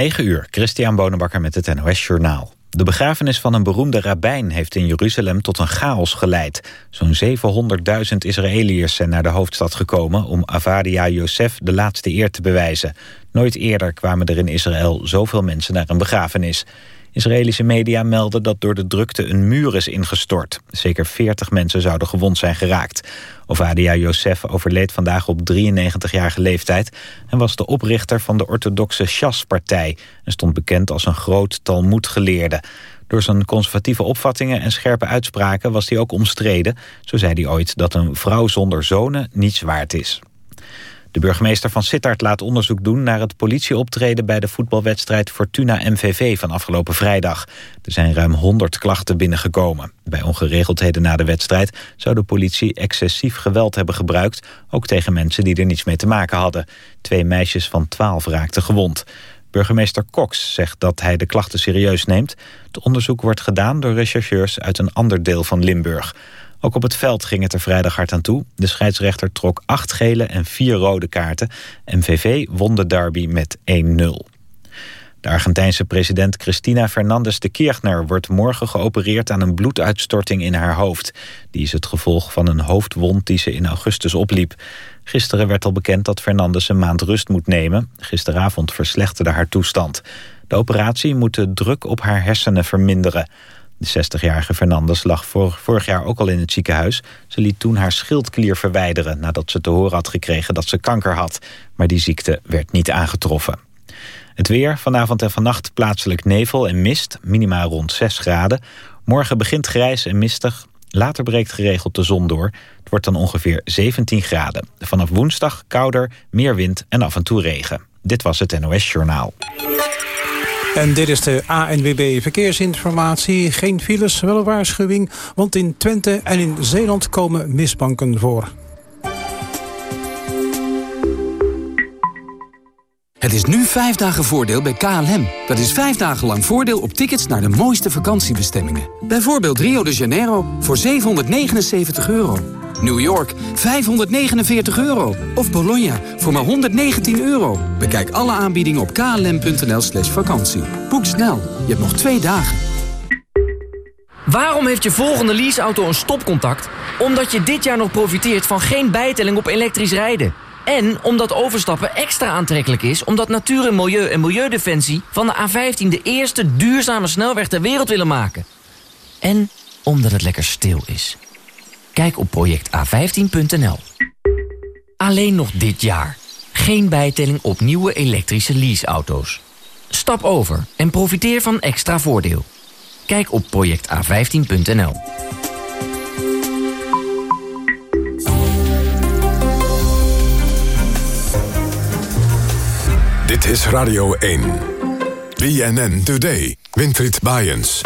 9 uur, Christian Bonenbakker met het NOS Journaal. De begrafenis van een beroemde rabbijn heeft in Jeruzalem tot een chaos geleid. Zo'n 700.000 Israëliërs zijn naar de hoofdstad gekomen... om Avadia Yosef de laatste eer te bewijzen. Nooit eerder kwamen er in Israël zoveel mensen naar een begrafenis. Israëlische media melden dat door de drukte een muur is ingestort. Zeker 40 mensen zouden gewond zijn geraakt. Ovadia Yosef overleed vandaag op 93-jarige leeftijd... en was de oprichter van de orthodoxe Shas-partij... en stond bekend als een groot Talmoedgeleerde. Door zijn conservatieve opvattingen en scherpe uitspraken was hij ook omstreden. Zo zei hij ooit dat een vrouw zonder zonen niets waard is. De burgemeester van Sittard laat onderzoek doen naar het politieoptreden bij de voetbalwedstrijd Fortuna-MVV van afgelopen vrijdag. Er zijn ruim 100 klachten binnengekomen. Bij ongeregeldheden na de wedstrijd zou de politie excessief geweld hebben gebruikt, ook tegen mensen die er niets mee te maken hadden. Twee meisjes van 12 raakten gewond. Burgemeester Cox zegt dat hij de klachten serieus neemt. Het onderzoek wordt gedaan door rechercheurs uit een ander deel van Limburg. Ook op het veld ging het er vrijdag hard aan toe. De scheidsrechter trok acht gele en vier rode kaarten. MVV won de derby met 1-0. De Argentijnse president Cristina Fernandez de Kirchner wordt morgen geopereerd aan een bloeduitstorting in haar hoofd. Die is het gevolg van een hoofdwond die ze in augustus opliep. Gisteren werd al bekend dat Fernandez een maand rust moet nemen. Gisteravond verslechterde haar toestand. De operatie moet de druk op haar hersenen verminderen. De 60-jarige Fernandes lag vorig jaar ook al in het ziekenhuis. Ze liet toen haar schildklier verwijderen nadat ze te horen had gekregen dat ze kanker had. Maar die ziekte werd niet aangetroffen. Het weer, vanavond en vannacht plaatselijk nevel en mist, minimaal rond 6 graden. Morgen begint grijs en mistig, later breekt geregeld de zon door. Het wordt dan ongeveer 17 graden. Vanaf woensdag kouder, meer wind en af en toe regen. Dit was het NOS Journaal. En dit is de ANWB Verkeersinformatie. Geen files, wel een waarschuwing, want in Twente en in Zeeland komen misbanken voor. Het is nu vijf dagen voordeel bij KLM. Dat is vijf dagen lang voordeel op tickets naar de mooiste vakantiebestemmingen. Bijvoorbeeld Rio de Janeiro voor 779 euro. New York 549 euro. Of Bologna voor maar 119 euro. Bekijk alle aanbiedingen op klm.nl slash vakantie. Boek snel, je hebt nog twee dagen. Waarom heeft je volgende leaseauto een stopcontact? Omdat je dit jaar nog profiteert van geen bijtelling op elektrisch rijden. En omdat overstappen extra aantrekkelijk is... omdat Natuur en Milieu en Milieudefensie van de A15... de eerste duurzame snelweg ter wereld willen maken. En omdat het lekker stil is. Kijk op projecta15.nl. Alleen nog dit jaar. Geen bijtelling op nieuwe elektrische leaseauto's. Stap over en profiteer van extra voordeel. Kijk op projecta15.nl. Dit is Radio 1. BNN Today. Winfried Bajens.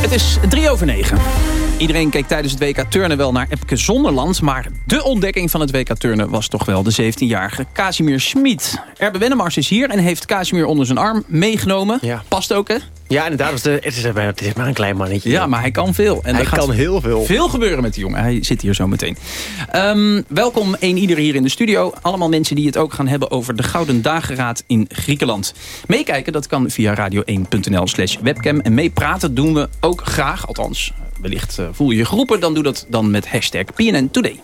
Het is drie over negen. Iedereen keek tijdens het WK Turnen wel naar Epke Zonderland... maar de ontdekking van het WK Turnen was toch wel de 17-jarige Casimir Schmid. Erbe Wennemars is hier en heeft Casimir onder zijn arm meegenomen. Ja. Past ook, hè? Ja, inderdaad. Het is, het is maar een klein mannetje. Ja, maar hij kan veel. En hij kan heel veel. Veel gebeuren met die jongen. Hij zit hier zo meteen. Um, welkom een ieder hier in de studio. Allemaal mensen die het ook gaan hebben over de Gouden Dageraad in Griekenland. Meekijken, dat kan via radio1.nl slash webcam. En meepraten doen we ook graag. Althans, wellicht uh, voel je je geroepen. Dan doe dat dan met hashtag PNN Today.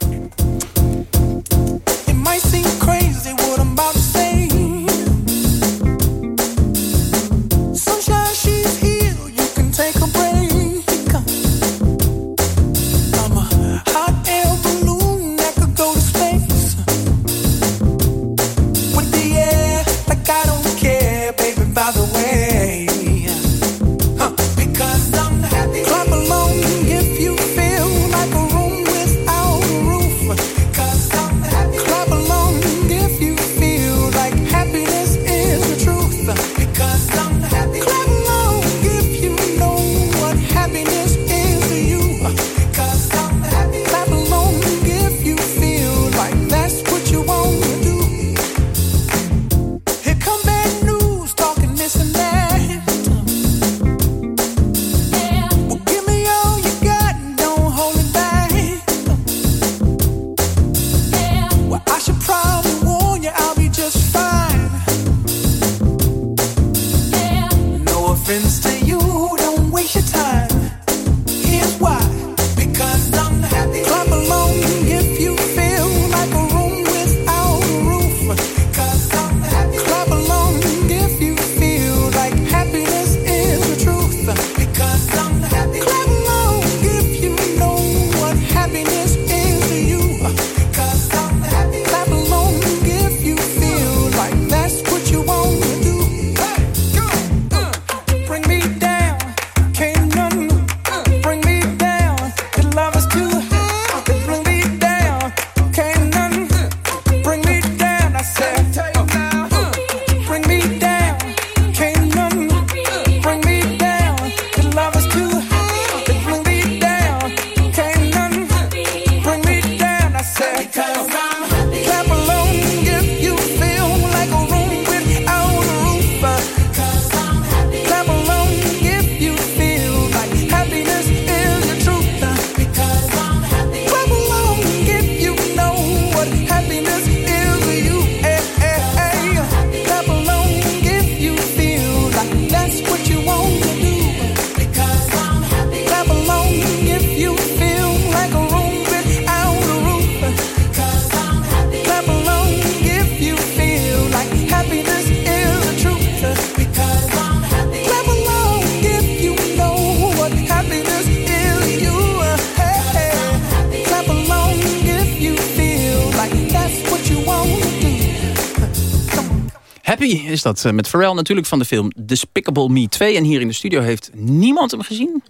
Is dat eh, met Pharrell natuurlijk van de film Despicable Me 2. En hier in de studio heeft niemand hem gezien.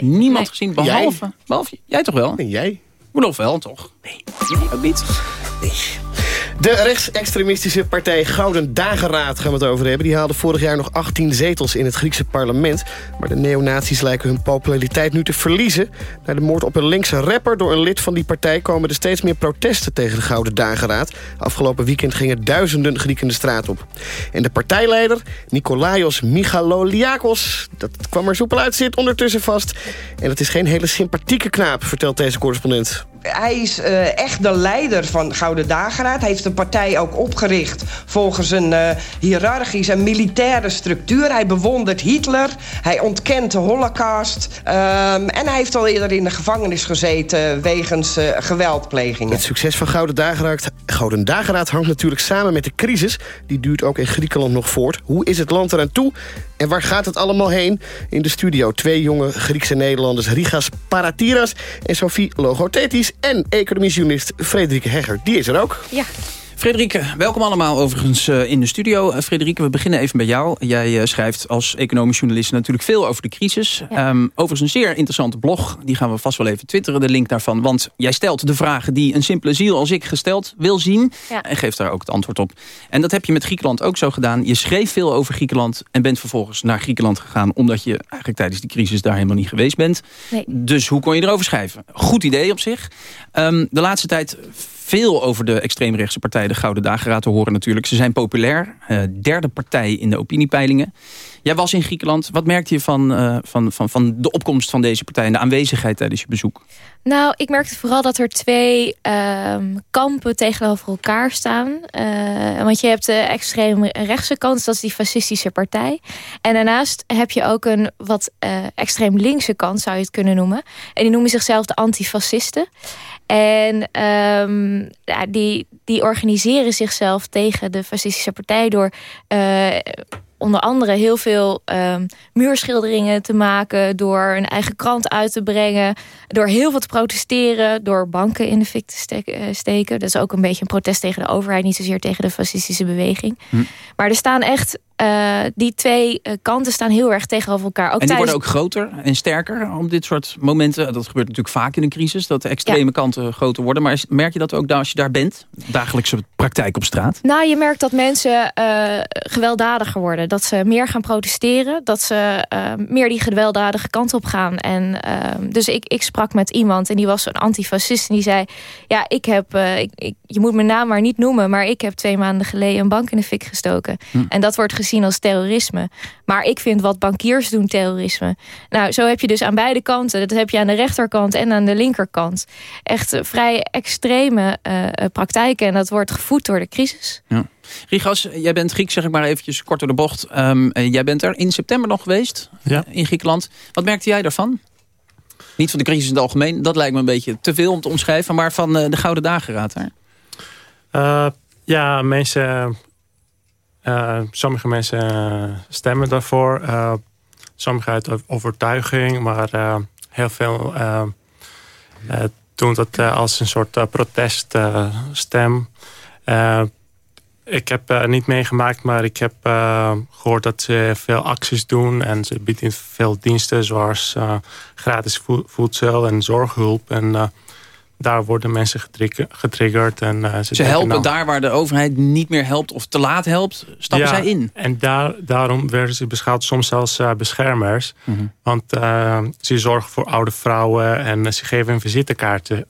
Niemand gezien, behalve jij? behalve jij toch wel? En jij? Roelof wel, toch? Nee, ook niet. Nee. De rechtsextremistische partij Gouden Dageraad gaan we het over hebben. Die haalde vorig jaar nog 18 zetels in het Griekse parlement. Maar de neonazies lijken hun populariteit nu te verliezen. Na de moord op een linkse rapper door een lid van die partij... komen er steeds meer protesten tegen de Gouden Dageraad. Afgelopen weekend gingen duizenden Grieken de straat op. En de partijleider, Nikolaios Michaloliakos... dat kwam er soepel uit, zit ondertussen vast. En het is geen hele sympathieke knaap, vertelt deze correspondent hij is uh, echt de leider van Gouden Dageraad. Hij heeft de partij ook opgericht volgens een uh, hiërarchische en militaire structuur. Hij bewondert Hitler, hij ontkent de holocaust... Um, en hij heeft al eerder in de gevangenis gezeten wegens uh, geweldplegingen. Het succes van Gouden Dageraad, Gouden Dageraad hangt natuurlijk samen met de crisis. Die duurt ook in Griekenland nog voort. Hoe is het land eraan toe? En waar gaat het allemaal heen? In de studio twee jonge Griekse Nederlanders... Rigas Paratiras en Sophie Logothetis... en economiejournalist Frederike Hegger. Die is er ook. Ja. Frederike, welkom allemaal overigens uh, in de studio. Uh, Frederike, we beginnen even bij jou. Jij uh, schrijft als economisch journalist natuurlijk veel over de crisis. Ja. Um, overigens een zeer interessante blog. Die gaan we vast wel even twitteren, de link daarvan. Want jij stelt de vragen die een simpele ziel als ik gesteld wil zien. Ja. En geeft daar ook het antwoord op. En dat heb je met Griekenland ook zo gedaan. Je schreef veel over Griekenland en bent vervolgens naar Griekenland gegaan... omdat je eigenlijk tijdens die crisis daar helemaal niet geweest bent. Nee. Dus hoe kon je erover schrijven? Goed idee op zich. Um, de laatste tijd veel over de extreemrechtse partij de Gouden Dageraad te horen natuurlijk. Ze zijn populair, uh, derde partij in de opiniepeilingen. Jij was in Griekenland. Wat merkte je van, uh, van, van, van de opkomst van deze partij... en de aanwezigheid tijdens je bezoek? Nou, ik merkte vooral dat er twee uh, kampen tegenover elkaar staan. Uh, want je hebt de extreem rechtse kant, dat is die fascistische partij. En daarnaast heb je ook een wat extreem linkse kant, zou je het kunnen noemen. En die noemen zichzelf de antifascisten. En um, ja, die, die organiseren zichzelf tegen de fascistische partij... door onder andere heel veel um, muurschilderingen te maken... door een eigen krant uit te brengen... door heel veel te protesteren... door banken in de fik te steken. Dat is ook een beetje een protest tegen de overheid... niet zozeer tegen de fascistische beweging. Hm. Maar er staan echt uh, die twee uh, kanten staan heel erg tegenover elkaar. Ook en die worden ook groter en sterker om dit soort momenten. Dat gebeurt natuurlijk vaak in een crisis, dat de extreme ja. kanten groter worden. Maar merk je dat ook als je daar bent? Dagelijkse praktijk op straat? Nou, je merkt dat mensen uh, gewelddadiger worden. Dat ze meer gaan protesteren. Dat ze meer die gewelddadige kant op gaan. En, dus ik, ik sprak met iemand en die was een antifascist. En die zei, ja, ik heb, ik, ik, je moet mijn naam maar niet noemen... maar ik heb twee maanden geleden een bank in de fik gestoken. Hm. En dat wordt gezien als terrorisme. Maar ik vind wat bankiers doen terrorisme. Nou, zo heb je dus aan beide kanten. Dat heb je aan de rechterkant en aan de linkerkant. Echt uh, vrij extreme uh, praktijken. En dat wordt gevoed door de crisis. Ja. Rigas, jij bent Griek, zeg ik maar eventjes kort door de bocht. Um, jij bent er in september nog geweest ja. in Griekenland. Wat merkte jij daarvan? Niet van de crisis in het algemeen, dat lijkt me een beetje te veel om te omschrijven... maar van uh, de Gouden Dageraad daar. Uh, ja, mensen uh, sommige mensen stemmen daarvoor. Uh, sommige uit overtuiging. Maar heel veel doen dat als een soort proteststem. ik heb niet meegemaakt, maar ik heb gehoord dat ze veel acties doen. En ze bieden veel diensten zoals gratis voedsel en zorghulp. En daar worden mensen getriggerd. En, uh, ze, ze helpen nou, daar waar de overheid niet meer helpt of te laat helpt, stappen ja, zij in. En daar, daarom werden ze beschouwd soms als uh, beschermers. Mm -hmm. Want uh, ze zorgen voor oude vrouwen en ze geven een visitekaartje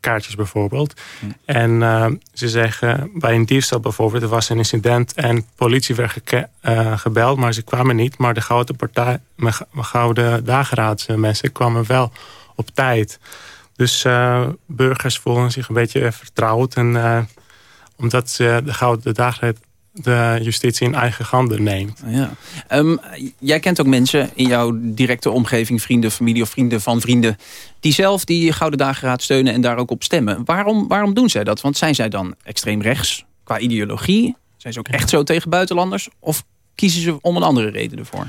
kaartjes bijvoorbeeld. Mm. En ze zeggen, bij een diefstal bijvoorbeeld, er was een incident en politie werd ge gebeld, maar ze kwamen niet. Maar de Gouden Partij, de Gouden Dageraadse mensen kwamen wel op tijd. Dus uh, burgers voelen zich een beetje vertrouwd. En, uh, omdat ze de gouden dagelijks de justitie in eigen handen neemt. Ja. Um, jij kent ook mensen in jouw directe omgeving, vrienden, familie of vrienden van vrienden... die zelf die Gouden Dageraad steunen en daar ook op stemmen. Waarom, waarom doen zij dat? Want zijn zij dan extreem rechts qua ideologie? Zijn ze ook echt zo tegen buitenlanders? Of kiezen ze om een andere reden ervoor?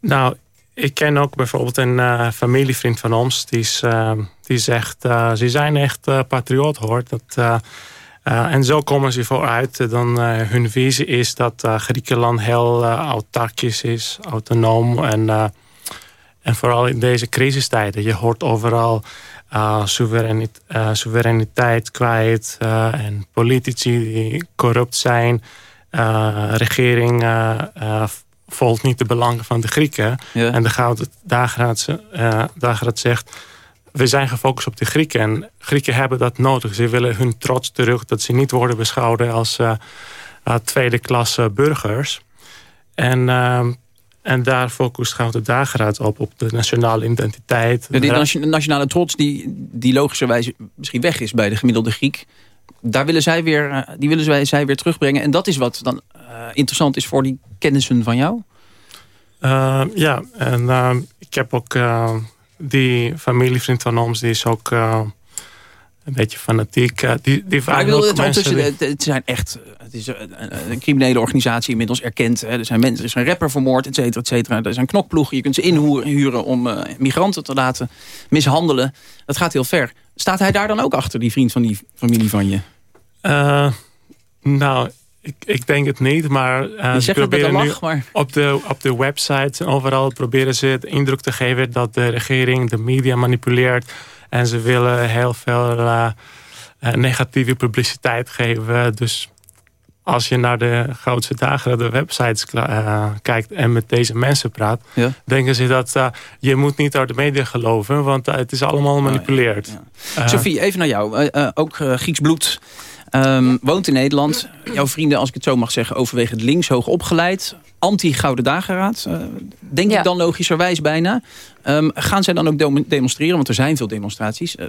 Nou, ik ken ook bijvoorbeeld een uh, familievriend van ons. Die, is, uh, die zegt, uh, ze zijn echt patriot hoor. Dat, en zo komen ze vooruit. Dan, hun visie is dat Griekenland heel autarkisch is, autonoom. En, en vooral in deze crisistijden. Je hoort overal soevereiniteit, soevereiniteit kwijt. en politici die corrupt zijn. regering volgt niet de belangen van de Grieken. En de Gouden Dageraad, uh, zegt... we zijn gefocust op de Grieken. En Grieken hebben dat nodig. Ze willen hun trots terug. Dat ze niet worden beschouwd als uh, tweede klasse burgers. En... En daar focust Gouden Dageraad op, op de nationale identiteit. Ja, die nationale trots die, die logischerwijs misschien weg is bij de gemiddelde Griek... daar willen zij weer, die willen zij, zij weer terugbrengen. En dat is wat dan eh, interessant is voor die kennissen van jou? Uh, ja, en uh, ik heb ook uh, die familievriend van ons, die is ook een beetje fanatiek. die, die maar ik wil het ondertussen, het zijn echt, het is een, criminele organisatie inmiddels erkend. Hè. Er zijn mensen, er is een rapper vermoord, et cetera, et cetera. Er zijn knokploegen, je kunt ze inhuren om migranten te laten mishandelen. Dat gaat heel ver. Staat hij daar dan ook achter, die vriend van die familie van je? nou, ik, ik denk het niet, maar uh, ze proberen nu maar... op de, op de websites en overal proberen ze het indruk te geven dat de regering de media manipuleert. En ze willen heel veel uh, negatieve publiciteit geven. Dus als je naar de grootste dagen, de websites kijkt en met deze mensen praat, denken ze dat je moet niet uit de media geloven, want het is allemaal gemanipuleerd. Oh, Sophie, even naar jou. ook Grieks bloed Um, woont in Nederland. Jouw vrienden, als ik het zo mag zeggen, overwegend links, hoog opgeleid. Anti-Gouden Dageraad. Uh, denk ik dan logischerwijs bijna. Um, gaan zij dan ook demonstreren? Want er zijn veel demonstraties. Uh,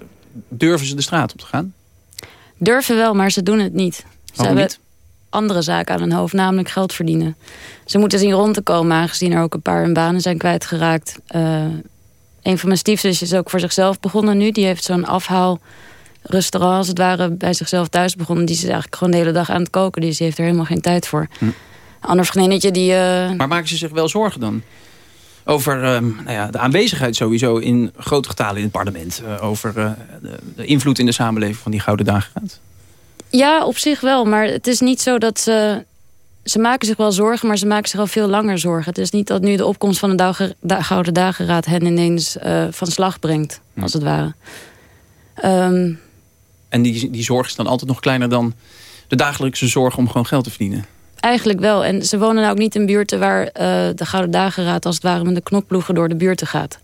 durven ze de straat op te gaan? Durven wel, maar ze doen het niet. Ze hebben niet? andere zaken aan hun hoofd, namelijk geld verdienen. Ze moeten zien rond te komen, aangezien er ook een paar hun banen zijn kwijtgeraakt. Uh, een van mijn stiefzusjes is ook voor zichzelf begonnen nu. Die heeft zo'n afhaal restaurant als het ware bij zichzelf thuis begonnen. Die is eigenlijk gewoon de hele dag aan het koken. Dus die heeft er helemaal geen tijd voor. Hm. Ander vriendinnetje die... Uh... Maar maken ze zich wel zorgen dan? Over uh, nou ja, de aanwezigheid sowieso in grote getalen in het parlement. Uh, over de, de, invloed in de samenleving van die Gouden Dageraad. Ja, op zich wel. Maar het is niet zo dat ze... Ze maken zich wel zorgen, maar ze maken zich al veel langer zorgen. Het is niet dat nu de opkomst van de Gouden Dageraad hen ineens van slag brengt, hm. als het ware. Um, en die, die zorg is dan altijd nog kleiner dan de dagelijkse zorg om gewoon geld te verdienen. Eigenlijk wel. En ze wonen nou ook niet in buurten waar uh, de Gouden Dageraad als het ware met de knokploegen door de buurten gaat.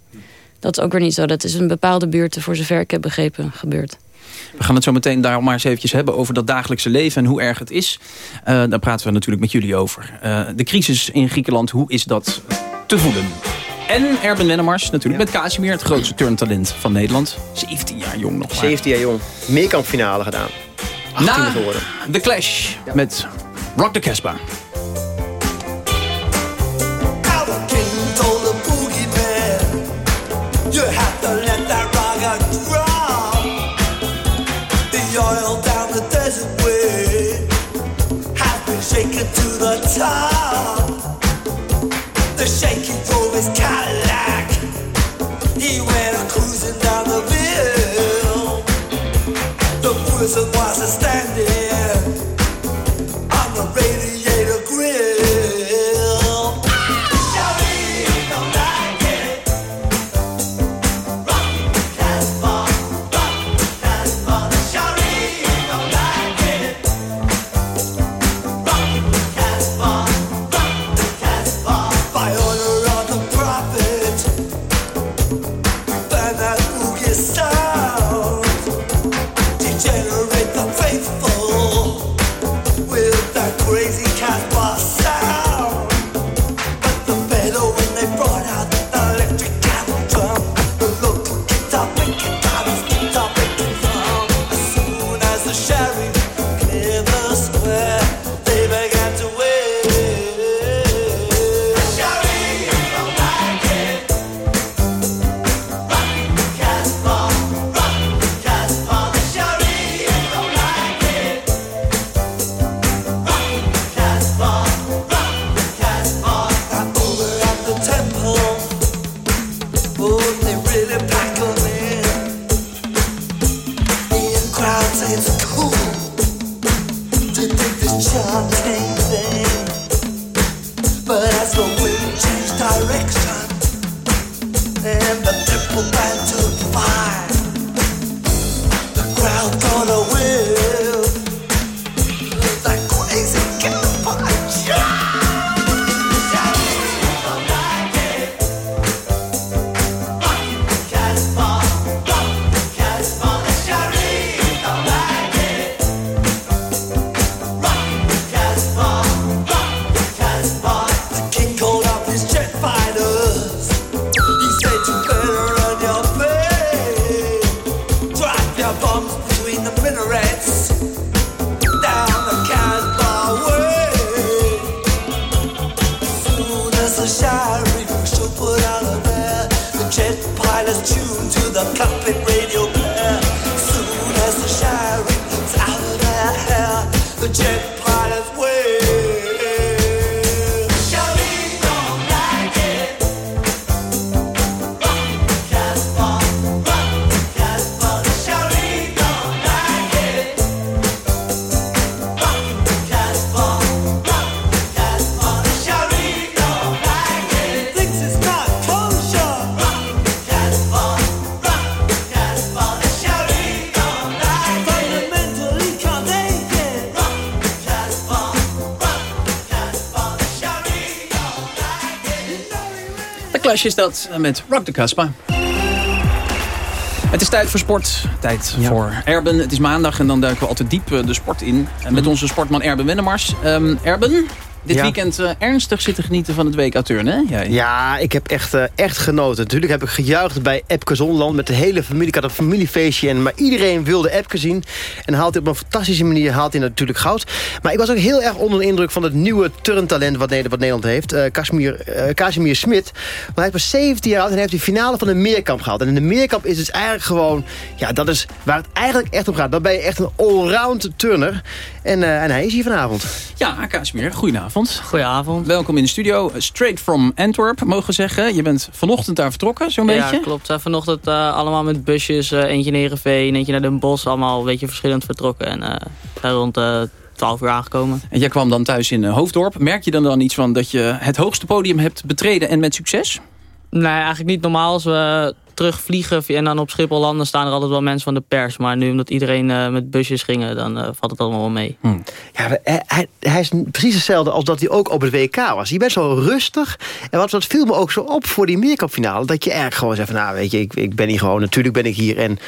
Dat is ook weer niet zo. Dat is een bepaalde buurt, voor zover ik heb begrepen, gebeurd. We gaan het zo meteen daar maar eens eventjes hebben over dat dagelijkse leven en hoe erg het is. Uh, daar praten we natuurlijk met jullie over. Uh, de crisis in Griekenland, hoe is dat te voelen? En Erben Wennemars, natuurlijk met Casimir, het grootste turntalent van Nederland. 17 jaar jong nog maar. 17 jaar jong. Meerkampfinale gedaan. 18 Na geworden. The Clash ja. met Rock the Casbah. Shaken to the top. understanding. Is dat met Rock the Caspa. Het is tijd voor sport. Tijd voor Erben. Het is maandag en dan duiken we altijd diep eh, de sport in. En met mhm. onze sportman Erben Wennemars. Um, Erben, dit weekend uh, ernstig zitten genieten van het turnen, hè? Ja, ik heb echt, uh, echt genoten. Natuurlijk heb ik gejuicht bij Epke Zonland met de hele familie. Ik had een familiefeestje, en, maar iedereen wilde Epke zien. En haalt hij op een fantastische manier haalt hij natuurlijk goud. Maar ik was ook heel erg onder de indruk van het nieuwe turntalent... wat Nederland, wat Nederland heeft, uh, Casimir, uh, Smit. Want hij is pas 17 jaar oud en hij heeft de finale van de meerkamp gehaald. En in de meerkamp is het eigenlijk gewoon... ja, dat is waar het eigenlijk echt om gaat. Dan ben je echt een allround turner. En, en hij is hier vanavond. Ja, Casimir, goedenavond. Goedenavond. Welkom in de studio. Straight from Antwerp, mogen we zeggen. Je bent vanochtend daar vertrokken, zo'n beetje? Ja, klopt. Vanochtend uh, allemaal met busjes. Uh, eentje naar Heerenveen, eentje naar Den Bosch. Allemaal een beetje verschillend vertrokken. En daar rond 12 uur aangekomen. En jij kwam dan thuis in Hoofddorp. Merk je dan dan iets van dat je het hoogste podium hebt betreden en met succes? Nee, eigenlijk niet normaal. Als we terugvliegen en dan op Schiphol landen... staan er altijd wel mensen van de pers. Maar nu omdat iedereen uh, met busjes gingen, dan uh, valt het allemaal wel mee. Hm. Ja, hij, hij, is precies hetzelfde als dat hij ook op het WK was. Je bent zo rustig. En wat, wat viel me ook zo op voor die meerkampfinale... dat je eigenlijk gewoon zegt van, nou weet je, ik, ik ben hier gewoon... natuurlijk ben ik hier en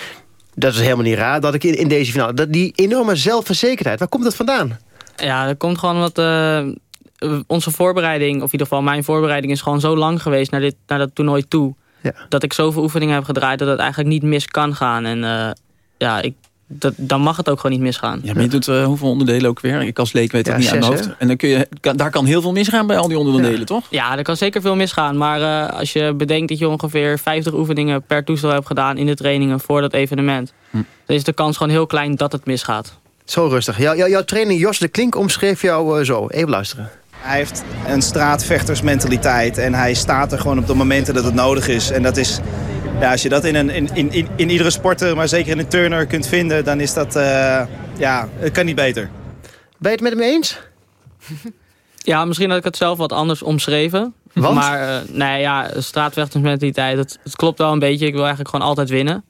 dat is helemaal niet raar... dat ik in, in deze finale... Dat die enorme zelfverzekerdheid, waar komt dat vandaan? Ja, dat komt gewoon omdat... Uh, onze voorbereiding, of in ieder geval mijn voorbereiding... is gewoon zo lang geweest naar, dit, naar dat toernooi toe ja. Dat ik zoveel oefeningen heb gedraaid dat het eigenlijk niet mis kan gaan. En uh, ja, ik, dat, dan mag het ook gewoon niet misgaan. Ja, maar je doet uh, hoeveel onderdelen ook weer? Ik als leek weet dat niet aan mijn hoofd. En dan kun je, kan, daar kan heel veel misgaan bij al die onderdelen, toch? Ja, er kan zeker veel misgaan. Maar uh, als je bedenkt dat je ongeveer 50 oefeningen per toestel hebt gedaan... in de trainingen voor dat evenement... Hm. dan is de kans gewoon heel klein dat het misgaat. Zo rustig. Jou, jouw trainer Jos de Klink omschreef jou uh, zo. Even luisteren. Hij heeft een straatvechtersmentaliteit en hij staat er gewoon op de momenten dat het nodig is. En dat is, ja, als je dat in, een, in, in, in iedere sporter, maar zeker in een turner kunt vinden, dan is dat, uh, ja, het kan niet beter. Ben je het met hem eens? Ja, misschien had ik het zelf wat anders omschreven. Want? Maar uh, nee, ja, straatvechtersmentaliteit, het, het klopt wel een beetje. Ik wil eigenlijk gewoon altijd winnen.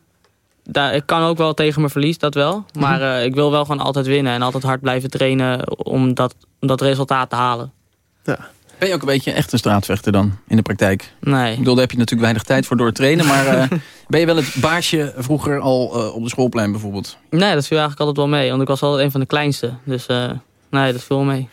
Daar, ik kan ook wel tegen mijn verlies, dat wel. Maar uh, ik wil wel gewoon altijd winnen en altijd hard blijven trainen om dat, om dat resultaat te halen. Ja. Ben je ook een beetje echt een straatvechter dan, in de praktijk? Nee. Ik bedoel, daar heb je natuurlijk weinig tijd voor door het trainen. Maar uh, ben je wel het baasje vroeger al uh, op de schoolplein bijvoorbeeld? Nee, dat viel eigenlijk altijd wel mee. Want ik was altijd een van de kleinste. Dus uh, nee, dat viel mee.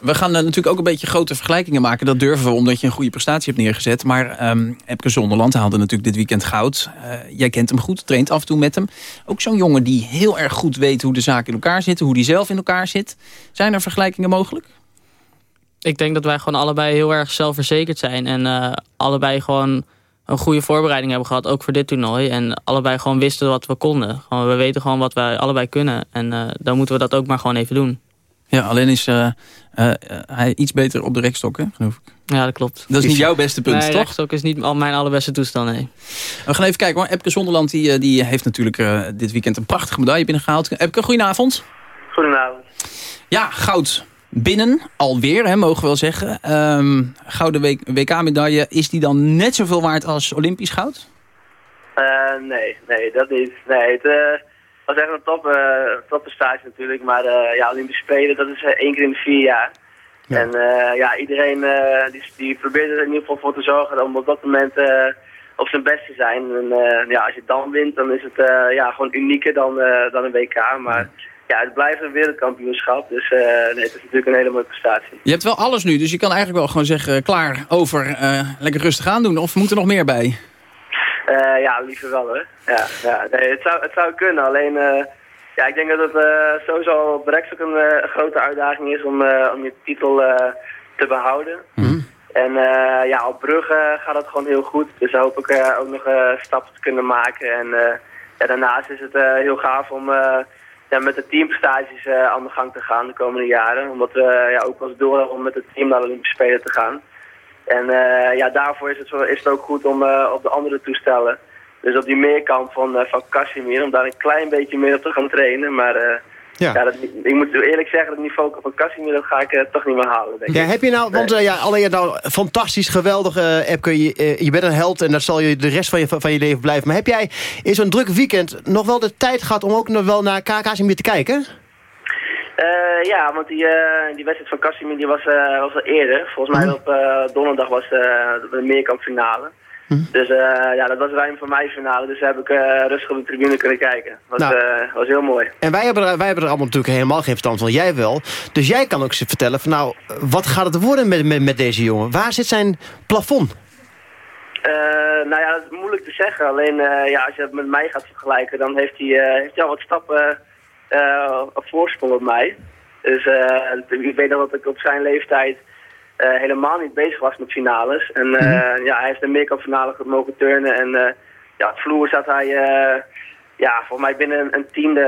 We gaan natuurlijk ook een beetje grote vergelijkingen maken. Dat durven we, omdat je een goede prestatie hebt neergezet. Maar um, Epke Zonderland haalde natuurlijk dit weekend goud. jij kent hem goed, traint af en toe met hem. Ook zo'n jongen die heel erg goed weet hoe de zaken in elkaar zitten. Hoe die zelf in elkaar zit. Zijn er vergelijkingen mogelijk? Ik denk dat wij gewoon allebei heel erg zelfverzekerd zijn. En uh, allebei gewoon een goede voorbereiding hebben gehad, ook voor dit toernooi. En allebei gewoon wisten wat we konden. Gewoon, we weten gewoon wat wij allebei kunnen. En uh, dan moeten we dat ook maar gewoon even doen. Ja, alleen is uh, hij iets beter op de rekstokken, geloof ik. Ja, dat klopt. Dat is niet jouw beste punt, nee, toch? rekstok is niet al mijn allerbeste toestand, nee. We gaan even kijken hoor. Epke Zonderland die, die heeft natuurlijk dit weekend een prachtige medaille binnengehaald. Epke, goedenavond. Goedenavond. Ja, goud binnen, alweer, hè, mogen we wel zeggen. Ehm, gouden WK-medaille, is die dan net zoveel waard als Olympisch goud? Uh, nee, nee, dat niet. Nee, het uh, was echt een top, uh, topprestatie natuurlijk. Maar ja, Olympische Spelen, dat is één keer in de vier jaar. Ja. En ja, iedereen die, die probeert er in ieder geval voor te zorgen om op dat moment op zijn best te zijn. En ja, als je dan wint, dan is het ja, gewoon unieker dan, dan een WK. Maar ja, het blijft een wereldkampioenschap. Dus nee, het is natuurlijk een hele mooie prestatie. Je hebt wel alles nu, dus je kan eigenlijk wel gewoon zeggen... klaar, over, lekker rustig aan doen. Of moet er nog meer bij? Uh, ja, liever wel hoor. Ja, ja. Nee, het, zou, het zou kunnen, alleen uh, ja, ik denk dat het uh, sowieso op Rex ook een grote uitdaging is om, om je titel te behouden. Mm. En ja, op Brugge gaat het gewoon heel goed, dus hoop ik ook nog stappen te kunnen maken. En ja, daarnaast is het heel gaaf om ja, met de teamprestaties aan de gang te gaan de komende jaren. Omdat we ja, ook als doel om met het team naar de Olympische Spelen te gaan. En uh, ja, daarvoor is het, is het ook goed om op de andere toestellen. Dus op die meerkant van, van Casimir, om daar een klein beetje meer op te gaan trainen. Maar ja. ja dat, ik moet eerlijk zeggen, het niveau van Casimir dat ga ik toch niet meer halen. Denk ja, heb je nou, want ja, alleen nou fantastisch, geweldig, Epke, je, je bent een held en dat zal je de rest van je, van je leven blijven. Maar heb jij in zo'n druk weekend nog wel de tijd gehad om ook nog wel naar Casimir te kijken? Uh, ja, want die, uh, die wedstrijd van Casimir die was, uh, was al eerder. Volgens mij op donderdag was de meerkampfinale. Hm. Dus ja, dat was ruim voor mij finale. Dus heb ik rustig op de tribune kunnen kijken. Dat was, nou, was heel mooi. En wij hebben, er, wij hebben er allemaal natuurlijk helemaal geen verstand van. Jij wel. Dus jij kan ook vertellen van nou, wat gaat het worden met, met, met deze jongen? Waar zit zijn plafond? nou ja, dat is moeilijk te zeggen. Alleen ja, als je het met mij gaat vergelijken, dan heeft hij, heeft hij al wat stappen op voorsprong op mij. Dus ik weet nog dat ik op zijn leeftijd helemaal niet bezig was met finales. En mm -hmm. ja, hij heeft een meerkampfinale mogen turnen. En ja, het vloer zat hij ja, voor mij binnen een, tiende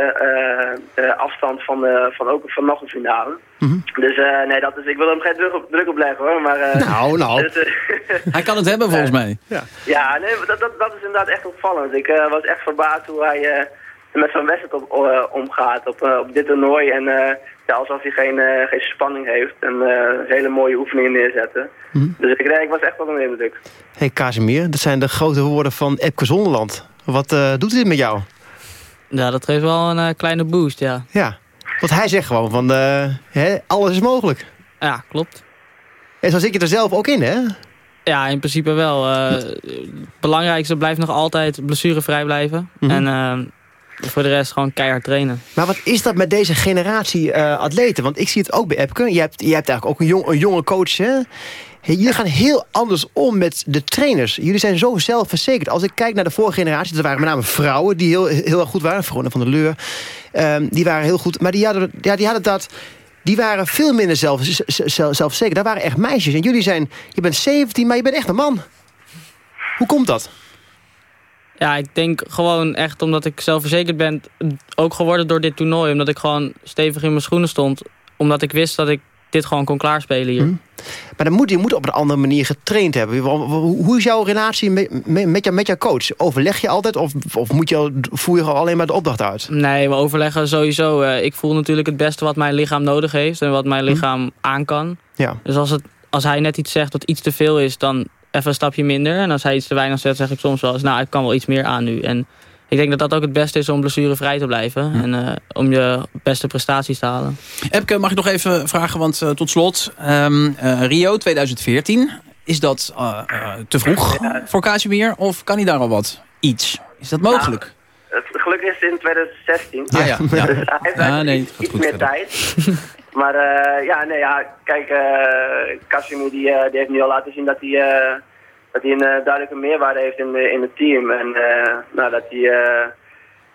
afstand van, van ook van nog een finale. Mm -hmm. Dus nee, dat is, ik wil hem geen druk op, druk op leggen hoor. Maar, nou, nou. Dus, hij kan het hebben volgens mij. Ja, ja nee, dat, dat, dat is inderdaad echt opvallend. Ik was echt verbaasd hoe hij met zo'n wedstrijd op, uh, omgaat op, uh, op dit toernooi. En uh, ja, alsof hij geen, geen spanning heeft en hele mooie oefeningen neerzetten. Mm. Dus ik, ik was echt wel een indruk. hey, Casimir, dat zijn de grote woorden van Epke Zonderland. Wat doet dit met jou? Ja, dat geeft wel een kleine boost, ja. Ja, want hij zegt gewoon van hè, alles is mogelijk. Ja, klopt. En zo zit je er zelf ook in, hè? Ja, in principe wel. het belangrijkste blijft nog altijd blessurevrij blijven. Mm -hmm. En voor de rest gewoon keihard trainen. Maar wat is dat met deze generatie uh, atleten? Want ik zie het ook bij Epke. Je hebt, je hebt eigenlijk ook een, jong, een jonge coach. Hè? jullie gaan heel anders om met de trainers. Jullie zijn zo zelfverzekerd. Als ik kijk naar de vorige generatie, dat waren met name vrouwen die heel, heel erg goed waren. Verona van der Leur. Um, die waren heel goed. Maar die hadden, ja, die hadden dat... Die waren veel minder zelf, zelf, zelfverzekerd. Dat waren echt meisjes. En jullie zijn... Je bent 17, maar je bent echt een man. Hoe komt dat? Ja, ik denk gewoon echt omdat ik zelfverzekerd ben... ook geworden door dit toernooi. Omdat ik gewoon stevig in mijn schoenen stond. Omdat ik wist dat ik dit gewoon kon klaarspelen hier. Mm. Maar dan moet je moet op een andere manier getraind hebben. Hoe is jouw relatie met, met, met jouw coach? Overleg je altijd of, of moet je, voer je alleen maar de opdracht uit? Nee, we overleggen sowieso. Eh, ik voel natuurlijk het beste wat mijn lichaam nodig heeft... en wat mijn lichaam mm. aan kan. Ja. Dus als, het, als hij net iets zegt dat iets te veel is... dan even een stapje minder. En als hij iets te weinig zet, zeg ik soms wel eens... nou, ik kan wel iets meer aan nu. En ik denk dat dat ook het beste is om blessurevrij te blijven. En uh, om je beste prestaties te halen. Epke, mag ik nog even vragen, want uh, tot slot... Um, uh, Rio 2014, is dat te vroeg voor Casimir? Of kan hij daar al wat? Iets. Is dat mogelijk? Nou, het geluk is in 2016. Ah, ja. ja. Dus hij heeft ah, nee, iets, iets meer tijd. maar ja, nee, ja, kijk, Casimir die, die heeft nu al laten zien dat hij dat hij een duidelijke meerwaarde heeft in, in het team. En nou, dat hij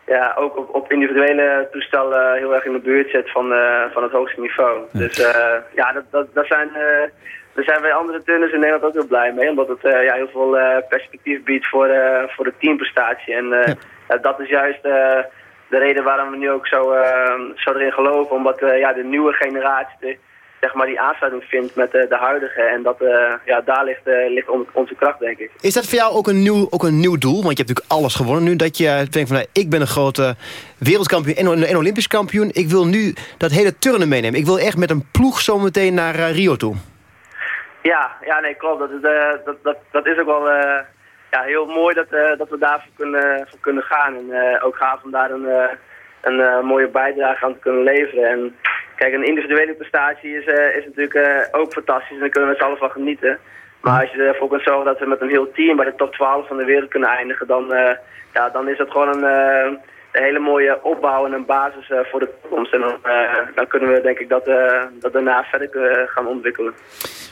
ja, ook op, op individuele toestellen heel erg in de buurt zit van, van het hoogste niveau. Ja. Dus ja, dat, dat, dat zijn, daar zijn wij andere turners in Nederland ook heel blij mee. Omdat het ja, heel veel perspectief biedt voor, voor de teamprestatie. En ja. dat is juist de reden waarom we nu ook zo, zo erin geloven. Omdat ja, de nieuwe generatie zeg maar, die aansluiting vindt met de, de huidige. En dat, ja, daar ligt, ligt onze kracht, denk ik. Is dat voor jou ook een, nieuw, ook een nieuw doel? Want je hebt natuurlijk alles gewonnen nu. Dat je denkt van, nou, ik ben een grote wereldkampioen en, en olympisch kampioen. Ik wil nu dat hele turnen meenemen. Ik wil echt met een ploeg zometeen naar Rio toe. Ja, ja nee, klopt. Dat, is, dat, dat, dat is ook wel ja, heel mooi dat, dat we daarvoor kunnen, voor kunnen gaan. En ook gaaf om daar een, een mooie bijdrage aan te kunnen leveren. En Kijk, een individuele prestatie is, is natuurlijk ook fantastisch en daar kunnen we met z'n allen van genieten. Maar als je ervoor kunt zorgen dat we met een heel team bij de top 12 van de wereld kunnen eindigen, dan, ja, dan is dat gewoon een, een, hele mooie opbouw en een basis voor de toekomst. En dan, dan kunnen we denk ik dat, dat daarna verder gaan ontwikkelen.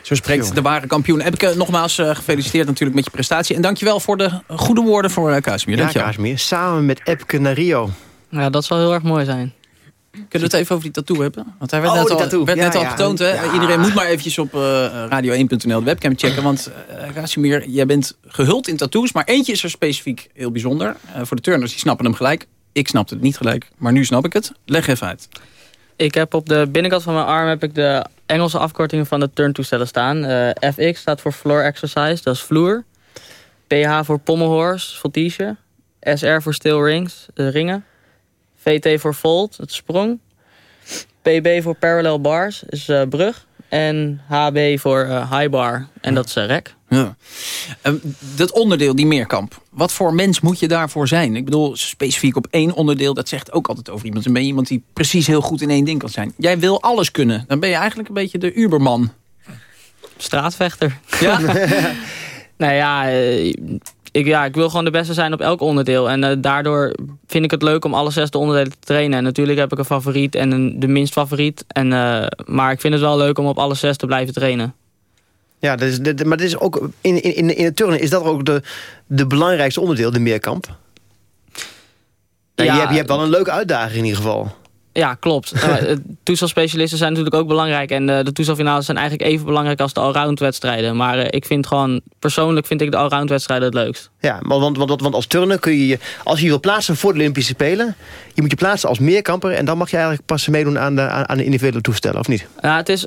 Zo spreekt de ware kampioen. Epke, nogmaals gefeliciteerd natuurlijk met je prestatie. En dankjewel voor de goede woorden voor uh, Casimir. Ja, Casimir. Samen met Epke naar Rio. Ja, dat zal heel erg mooi zijn. Kunnen we het even over die tattoo hebben? Want hij werd oh, net al, werd net al getoond. Hè? Iedereen moet maar eventjes op uh, radio1.nl de webcam checken. Want uh, Casimir, jij bent gehuld in tattoos. Maar eentje is er specifiek heel bijzonder. Uh, voor de turners, die snappen hem gelijk. Ik snapte het niet gelijk, maar nu snap ik het. Leg even uit. Ik heb op de binnenkant van mijn arm heb ik de Engelse afkorting van de turntoestellen staan. FX staat voor floor exercise, dat is vloer. PH voor pommelhorse, voltige. SR voor steel rings, ringen. VT voor Volt, het sprong. PB voor Parallel Bars, is uh, brug. En HB voor uh, High Bar, en dat is uh, rek. Ja. Um, dat onderdeel, die meerkamp. Wat voor mens moet je daarvoor zijn? Ik bedoel, specifiek op één onderdeel, dat zegt ook altijd over iemand. Dan ben je iemand die precies heel goed in één ding kan zijn. Jij wil alles kunnen. Dan ben je eigenlijk een beetje de uberman. Straatvechter. Ja? nou ja, ik, ja, ik wil gewoon de beste zijn op elk onderdeel. En uh, daardoor vind ik het leuk om alle zesde onderdelen te trainen. En natuurlijk heb ik een favoriet en een, de minst favoriet. En, uh, maar ik vind het wel leuk om op alle zes te blijven trainen. Ja, dat is, maar dit is ook in, in, in het turnen is dat ook de, de belangrijkste onderdeel, de meerkamp? Ja, je, hebt, je hebt wel een leuke uitdaging in ieder geval. Ja, klopt. uh, toestelspecialisten zijn natuurlijk ook belangrijk. En uh, de toestelfinales zijn eigenlijk even belangrijk als de allround wedstrijden. Maar uh, ik vind gewoon, persoonlijk vind ik de allround wedstrijden het leukst. Ja, want, want, want als turner kun je, als je je wil plaatsen voor de Olympische Spelen... je moet je plaatsen als meerkamper... en dan mag je eigenlijk pas meedoen aan de, aan de individuele toestellen, of niet? Ja, het is,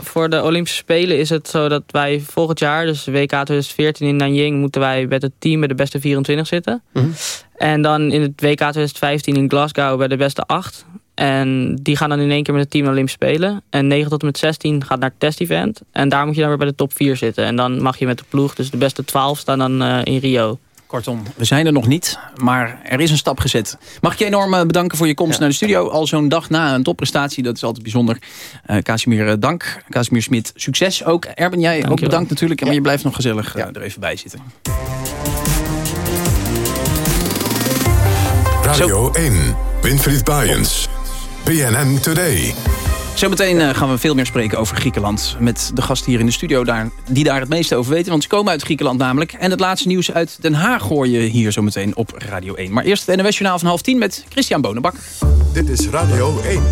voor de Olympische Spelen is het zo dat wij volgend jaar... dus WK 2014 in Nanjing moeten wij met het team bij de beste 24 zitten. Mm -hmm. En dan in het WK 2015 in Glasgow bij de beste 8... En die gaan dan in één keer met het team Olympisch spelen. En 9 tot en met 16 gaat naar het test-event. En daar moet je dan weer bij de top 4 zitten. En dan mag je met de ploeg, dus de beste 12 staan dan uh, in Rio. Kortom, we zijn er nog niet, maar er is een stap gezet. Mag ik je enorm eh, bedanken voor je komst naar de studio. Al zo'n dag na een topprestatie, dat is altijd bijzonder. Uh, Casimir, dank. Casimir Smit, succes ook. Erben, jij dank ook bedankt natuurlijk. Maar je blijft nog gezellig ja. er even bij zitten. Radio 1, Winfried Baaiens. BNN Today. Zometeen uh, gaan we veel meer spreken over Griekenland. Met de gast hier in de studio daar, die daar het meeste over weten. Want ze komen uit Griekenland namelijk. En het laatste nieuws uit Den Haag hoor je hier zometeen op Radio 1. Maar eerst het NOS Journaal van half tien met Christian Bonenbak. Dit is Radio 1.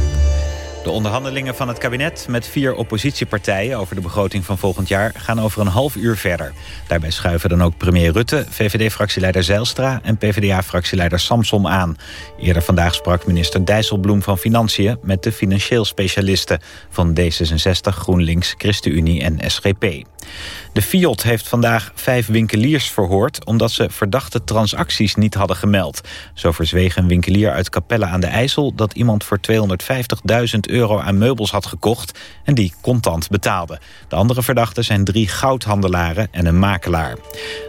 De onderhandelingen van het kabinet met vier oppositiepartijen... over de begroting van volgend jaar gaan over een half uur verder. Daarbij schuiven dan ook premier Rutte, VVD-fractieleider Zijlstra... en PvdA-fractieleider Samsom aan. Eerder vandaag sprak minister Dijsselbloem van Financiën... met de financieel specialisten van D66, GroenLinks, ChristenUnie en SGP. De Fiat heeft vandaag vijf winkeliers verhoord... omdat ze verdachte transacties niet hadden gemeld. Zo verzweeg een winkelier uit Capelle aan de IJssel... dat iemand voor 250.000 euro aan meubels had gekocht... en die contant betaalde. De andere verdachten zijn drie goudhandelaren en een makelaar.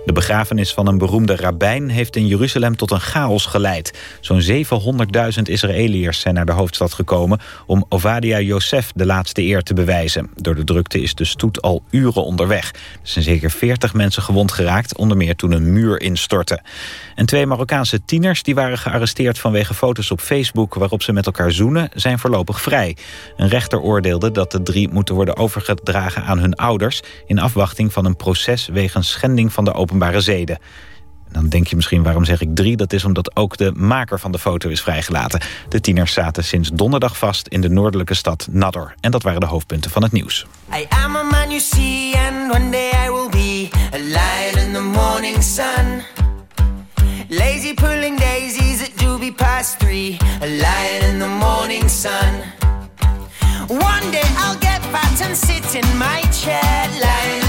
De begrafenis van een beroemde rabbijn... heeft in Jeruzalem tot een chaos geleid. Zo'n 700.000 Israëliërs zijn naar de hoofdstad gekomen... om Ovadia Yosef de laatste eer te bewijzen. Door de drukte is de stoet al uren Er zijn zeker 40 mensen gewond geraakt, onder meer toen een muur instortte. En twee Marokkaanse tieners die waren gearresteerd vanwege foto's op Facebook... waarop ze met elkaar zoenen, zijn voorlopig vrij. Een rechter oordeelde dat de drie moeten worden overgedragen aan hun ouders... in afwachting van een proces wegens schending van de openbare zeden. Dan denk je misschien, waarom zeg ik drie? Dat is omdat ook de maker van de foto is vrijgelaten. De tieners zaten sinds donderdag vast in de noordelijke stad Nador. En dat waren de hoofdpunten van het nieuws. I am a man you see and one day I will be a lion in the morning sun. Lazy pulling daisies at doobie past three, a lion in the morning sun. One day I'll get out and sit in my chair, lying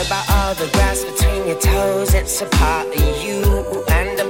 about all the grass between your toes? It's a part of you and a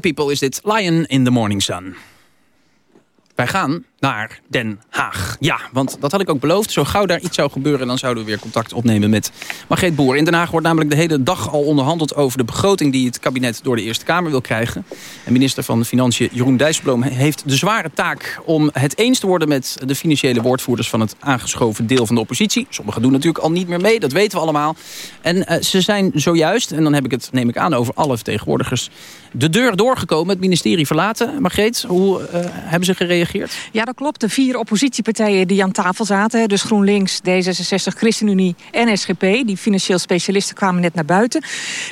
People is dit. Lion in the Morning Sun. Wij gaan naar Den Haag. Ja, want dat had ik ook beloofd. Zo gauw daar iets zou gebeuren, dan zouden we weer contact opnemen met Margreet Boer. In Den Haag wordt namelijk de hele dag al onderhandeld over de begroting die het kabinet door de Eerste Kamer wil krijgen. En minister van Financiën Jeroen Dijsselbloem heeft de zware taak om het eens te worden met de financiële woordvoerders van het aangeschoven deel van de oppositie. Sommigen doen natuurlijk al niet meer mee, dat weten we allemaal. En eh, ze zijn zojuist, en dan heb ik het, neem ik aan, over alle vertegenwoordigers, de deur doorgekomen, het ministerie verlaten. Margreet, hoe eh, hebben ze gereageerd? Klopt. De vier oppositiepartijen die aan tafel zaten... dus GroenLinks, D66, ChristenUnie en SGP... die financieel specialisten kwamen net naar buiten...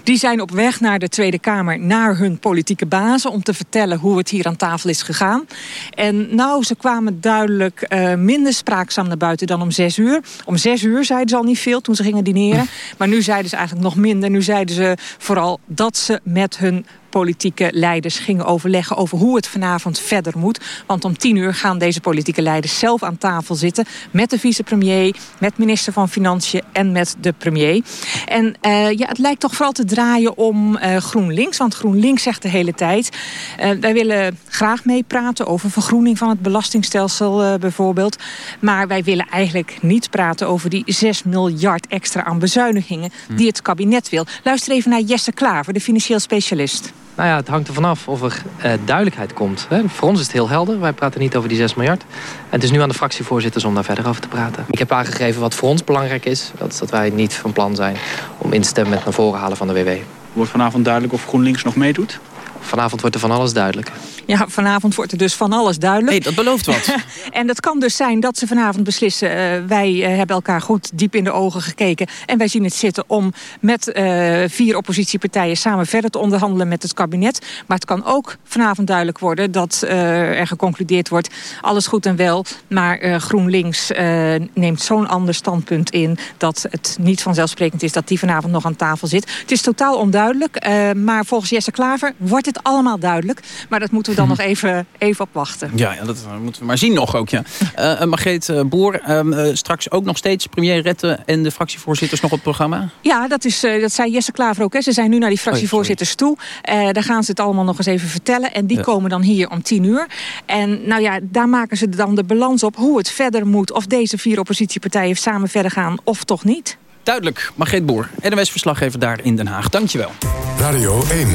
die zijn op weg naar de Tweede Kamer, naar hun politieke bazen... om te vertellen hoe het hier aan tafel is gegaan. En nou, ze kwamen duidelijk eh, minder spraakzaam naar buiten dan om zes uur. Om zes uur zeiden ze al niet veel toen ze gingen dineren. Maar nu zeiden ze eigenlijk nog minder. Nu zeiden ze vooral dat ze met hun politieke leiders gingen overleggen over hoe het vanavond verder moet. Want om tien uur gaan deze politieke leiders zelf aan tafel zitten met de vicepremier, met minister van Financiën en met de premier. En uh, ja, het lijkt toch vooral te draaien om uh, GroenLinks. Want GroenLinks zegt de hele tijd, uh, wij willen graag meepraten over vergroening van het belastingstelsel bijvoorbeeld. Maar wij willen eigenlijk niet praten over die 6 miljard extra aan bezuinigingen die het kabinet wil. Luister even naar Jesse Klaver, de financieel specialist. Nou ja, het hangt ervan af of er uh, duidelijkheid komt. Hè. Voor ons is het heel helder. Wij praten niet over die 6 miljard. En het is nu aan de fractievoorzitters om daar verder over te praten. Ik heb aangegeven wat voor ons belangrijk is. Dat is dat wij niet van plan zijn om in te stemmen met naar voren halen van de WW. Wordt vanavond duidelijk of GroenLinks nog meedoet? Vanavond wordt er van alles duidelijk. Ja, vanavond wordt er dus van alles duidelijk. Hey, dat belooft wat. en dat kan dus zijn dat ze vanavond beslissen... eh, wij eh, hebben elkaar goed diep in de ogen gekeken... en wij zien het zitten om met eh, vier oppositiepartijen... samen verder te onderhandelen met het kabinet. Maar het kan ook vanavond duidelijk worden dat eh, er geconcludeerd wordt... alles goed en wel, maar eh, GroenLinks eh, neemt zo'n ander standpunt in... dat het niet vanzelfsprekend is dat die vanavond nog aan tafel zit. Het is totaal onduidelijk, eh, maar volgens Jesse Klaver wordt het allemaal duidelijk. Maar dat moeten we dan nog even, even op wachten. Ja, ja, dat moeten we maar zien nog ook. Ja. Eh, eh, Margreet eh, Boer, ehm, eh, straks ook nog steeds premier Rette en de fractievoorzitters nog op het programma? Ja, dat, is, dat zei Jesse Klaver ook. Hè. Ze zijn nu naar die fractievoorzitters toe. Daar gaan ze het allemaal nog eens even vertellen. En die Ja. komen dan hier om tien uur. En nou ja, daar maken ze dan de balans op hoe het verder moet. Of deze vier oppositiepartijen samen verder gaan of toch niet. Duidelijk, Margreet Boer, NWS-verslaggever daar in Den Haag. Dankjewel. Radio 1,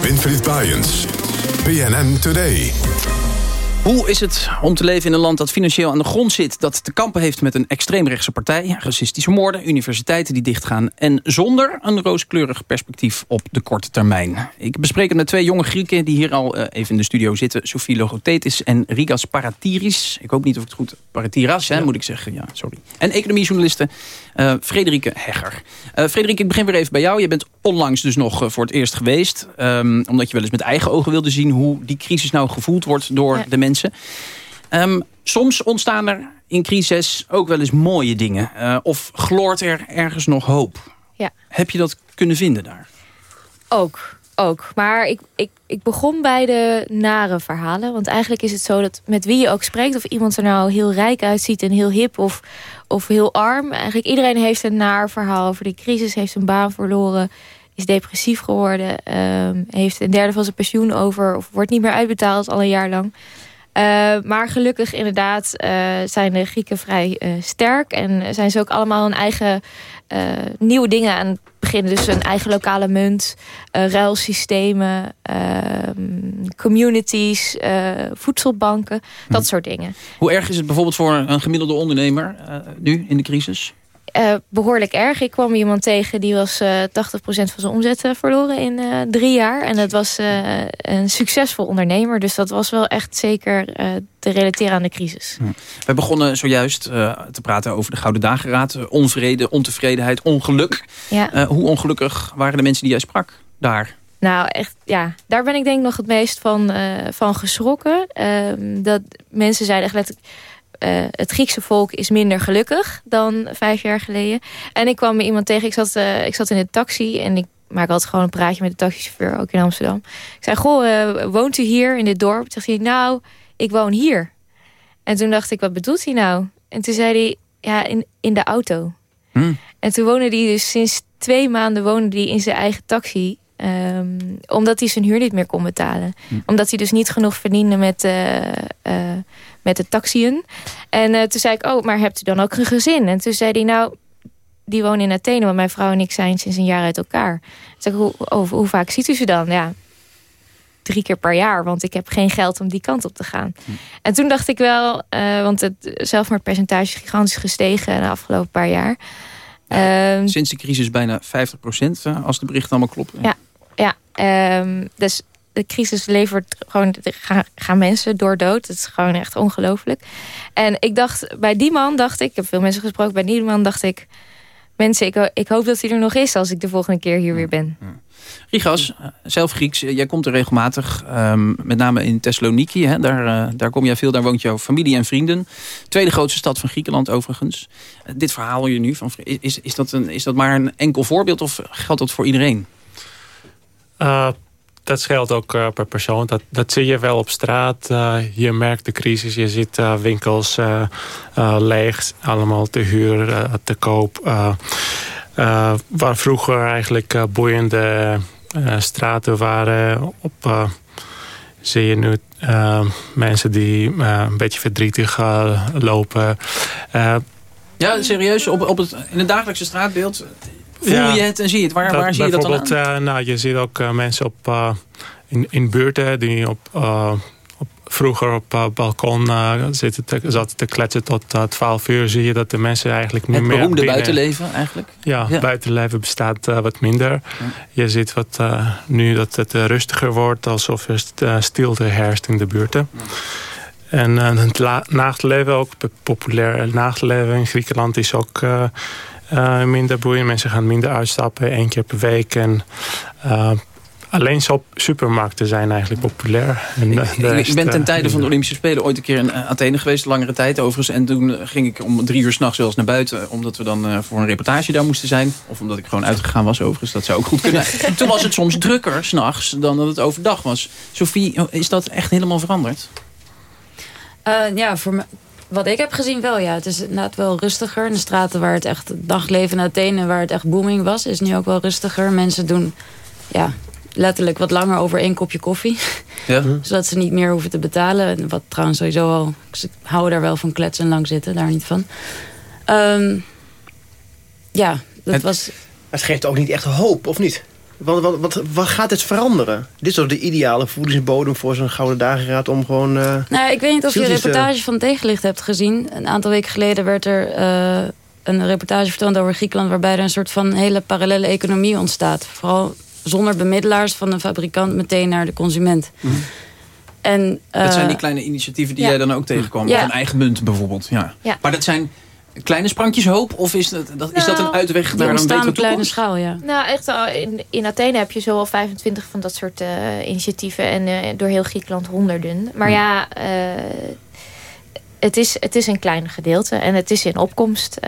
Winfried Bajens. BNN Today. Hoe is het om te leven in een land dat financieel aan de grond zit... dat te kampen heeft met een extreemrechtse partij... racistische moorden, universiteiten die dichtgaan... en zonder een rooskleurig perspectief op de korte termijn? Ik bespreek het met twee jonge Grieken die hier al eh, even in de studio zitten. Sofie Logothetis en Rigas Paratiris. Ik hoop niet of ik het goed... Paratiras, hè, moet ik zeggen. Ja, sorry. En economiejournaliste eh Frederike Hegger. Eh Frederike, ik begin weer even bij jou. Je bent onlangs dus nog voor het eerst geweest. ehm, omdat je wel eens met eigen ogen wilde zien... hoe die crisis nou gevoeld wordt door Ja. de mensen. Ehm, soms ontstaan er in crisis ook wel eens mooie dingen. Eh, of gloort er ergens nog hoop. Ja. Heb je dat kunnen vinden daar? Ook, ook. Maar ik, ik, ik begon bij de nare verhalen. Want eigenlijk is het zo dat met wie je ook spreekt... of iemand er nou heel rijk uitziet en heel hip of, of heel arm... eigenlijk iedereen heeft een naar verhaal over de crisis... heeft zijn baan verloren, is depressief geworden... ehm, heeft een derde van zijn pensioen over... of wordt niet meer uitbetaald al een jaar lang... Eh, maar gelukkig inderdaad eh, zijn de Grieken vrij eh, sterk. En zijn ze ook allemaal hun eigen nieuwe dingen aan het beginnen. Dus een eigen lokale munt, ruilsystemen, ehm, communities, voedselbanken. Dat soort dingen. Hoe erg is het bijvoorbeeld voor een gemiddelde ondernemer nu in de crisis? Eh, behoorlijk erg. Ik kwam iemand tegen die was eh 80% van zijn omzet eh, verloren in drie jaar. En dat was een succesvol ondernemer. Dus dat was wel echt zeker te relateren aan de crisis. We begonnen zojuist te praten over de Gouden Dageraad. Onvrede, ontevredenheid, ongeluk. Ja. Hoe ongelukkig waren de mensen die jij sprak daar? Nou, echt, ja. Daar ben ik denk ik nog het meest van, van geschrokken. Ehm, dat mensen zeiden echt letterlijk... eh, het Griekse volk is minder gelukkig dan vijf jaar geleden. En ik kwam iemand tegen. Ik zat, eh, ik zat in de taxi en ik maak altijd gewoon een praatje met de taxichauffeur, ook in Amsterdam. Ik zei, goh, eh, woont u hier in dit dorp? Toen zegt hij, nou, ik woon hier. En toen dacht ik, wat bedoelt hij nou? En toen zei hij, ja, in, in de auto. En toen woonde hij dus sinds twee maanden woonde hij in zijn eigen taxi. Ehm, omdat hij zijn huur niet meer kon betalen. Omdat hij dus niet genoeg verdiende met, eh, met de taxiën. En eh, toen zei ik, oh, maar hebt u dan ook een gezin? En toen zei hij, nou, die wonen in Athene. Want mijn vrouw en ik zijn sinds een jaar uit elkaar. Toen zei ik, hoe, oh, hoe vaak ziet u ze dan? Ja, drie keer per jaar. Want ik heb geen geld om die kant op te gaan. En toen dacht ik wel, want het zelfmoordpercentage is gigantisch gestegen de afgelopen paar jaar. Ehm, Sinds de crisis bijna 50 procent, als de berichten allemaal kloppen. ja, ja ehm, dus de crisis levert gewoon, gaan, mensen door dood. Het is gewoon echt ongelooflijk. En ik dacht, bij die man dacht ik, ik heb veel mensen gesproken, bij die man dacht ik, mensen, ik, ik hoop dat hij er nog is als ik de volgende keer hier weer ben. Rigas, zelf Grieks, jij komt er regelmatig, ehm, met name in Thessaloniki. Hè, daar, eh, daar kom jij veel, daar woont jouw familie en vrienden. Tweede grootste stad van Griekenland overigens. Eh, dit verhaal je nu, van, is, is, dat een, is dat maar een enkel voorbeeld of geldt dat voor iedereen? Uh, dat scheelt ook uh, per persoon. Dat, dat zie je wel op straat. Uh, je merkt de crisis. Je ziet winkels leeg. Allemaal te huur, te koop. waar vroeger eigenlijk boeiende straten waren. Op, zie je nu mensen die een beetje verdrietig lopen. ja, serieus? Op, op het, in het dagelijkse straatbeeld... Voel ja, je het en zie je het? Waar, waar zie je dat dan aan? Uh, nou, je ziet ook uh, mensen op, uh, in, in buurten die op, op vroeger op het balkon uh, zitten te, zaten te kletsen tot uh, 12 uur... zie je dat de mensen eigenlijk niet het meer beroemde binnen... buitenleven eigenlijk? Ja, ja. buitenleven bestaat uh, wat minder. Ja. Je ziet wat, nu dat het rustiger wordt... alsof er stilte herst in de buurten. Ja. En het nachtleven, ook populair nachtleven in Griekenland... is ook minder boeiend. Mensen gaan minder uitstappen, één keer per week... En, Alleen supermarkten zijn eigenlijk populair. En ik, ik, ben ten tijde van de Olympische Spelen ooit een keer in Athene geweest. Langere tijd overigens. En toen ging ik om drie uur s'nachts wel eens naar buiten. Omdat we dan uh, voor een reportage daar moesten zijn. Of omdat ik gewoon uitgegaan was overigens. Dat zou ook goed kunnen. toen was het soms drukker s'nachts dan dat het overdag was. Sophie, is dat echt helemaal veranderd? Uh, ja, voor me, wat ik heb gezien wel, ja. Het is inderdaad wel rustiger. In de straten waar het echt dagleven in Athene, waar het echt booming was, is nu ook wel rustiger. Mensen doen ja, letterlijk wat langer over één kopje koffie. Ja. Zodat ze niet meer hoeven te betalen. Wat trouwens sowieso al... Ze houden daar wel van kletsen en lang zitten, daar niet van. Um, ja, dat het, was... Het geeft ook niet echt hoop, of niet? Want wat, wat, wat gaat het veranderen? Dit is toch de ideale voedingsbodem voor zo'n Gouden Dageraad om gewoon... Uh, nou, ik weet niet of je een reportage van Tegenlicht hebt gezien. Een aantal weken geleden werd er uh, een reportage vertoond over Griekenland... waarbij er een soort van hele parallele economie ontstaat. Vooral zonder bemiddelaars van de fabrikant meteen naar de consument. Mm -hmm. En, uh, dat zijn die kleine initiatieven die ja. jij dan ook tegenkwam. Ja. Een eigen munt bijvoorbeeld. Ja. ja. Maar dat zijn kleine sprankjes hoop? Of is dat, dat, is dat een uitweg naar een betere kleine schaal, ja. Nou, echt in, in Athene heb je zo al 25 van dat soort uh, initiatieven. En uh, door heel Griekenland honderden. Maar ja... het is, het is een klein gedeelte en het is in opkomst.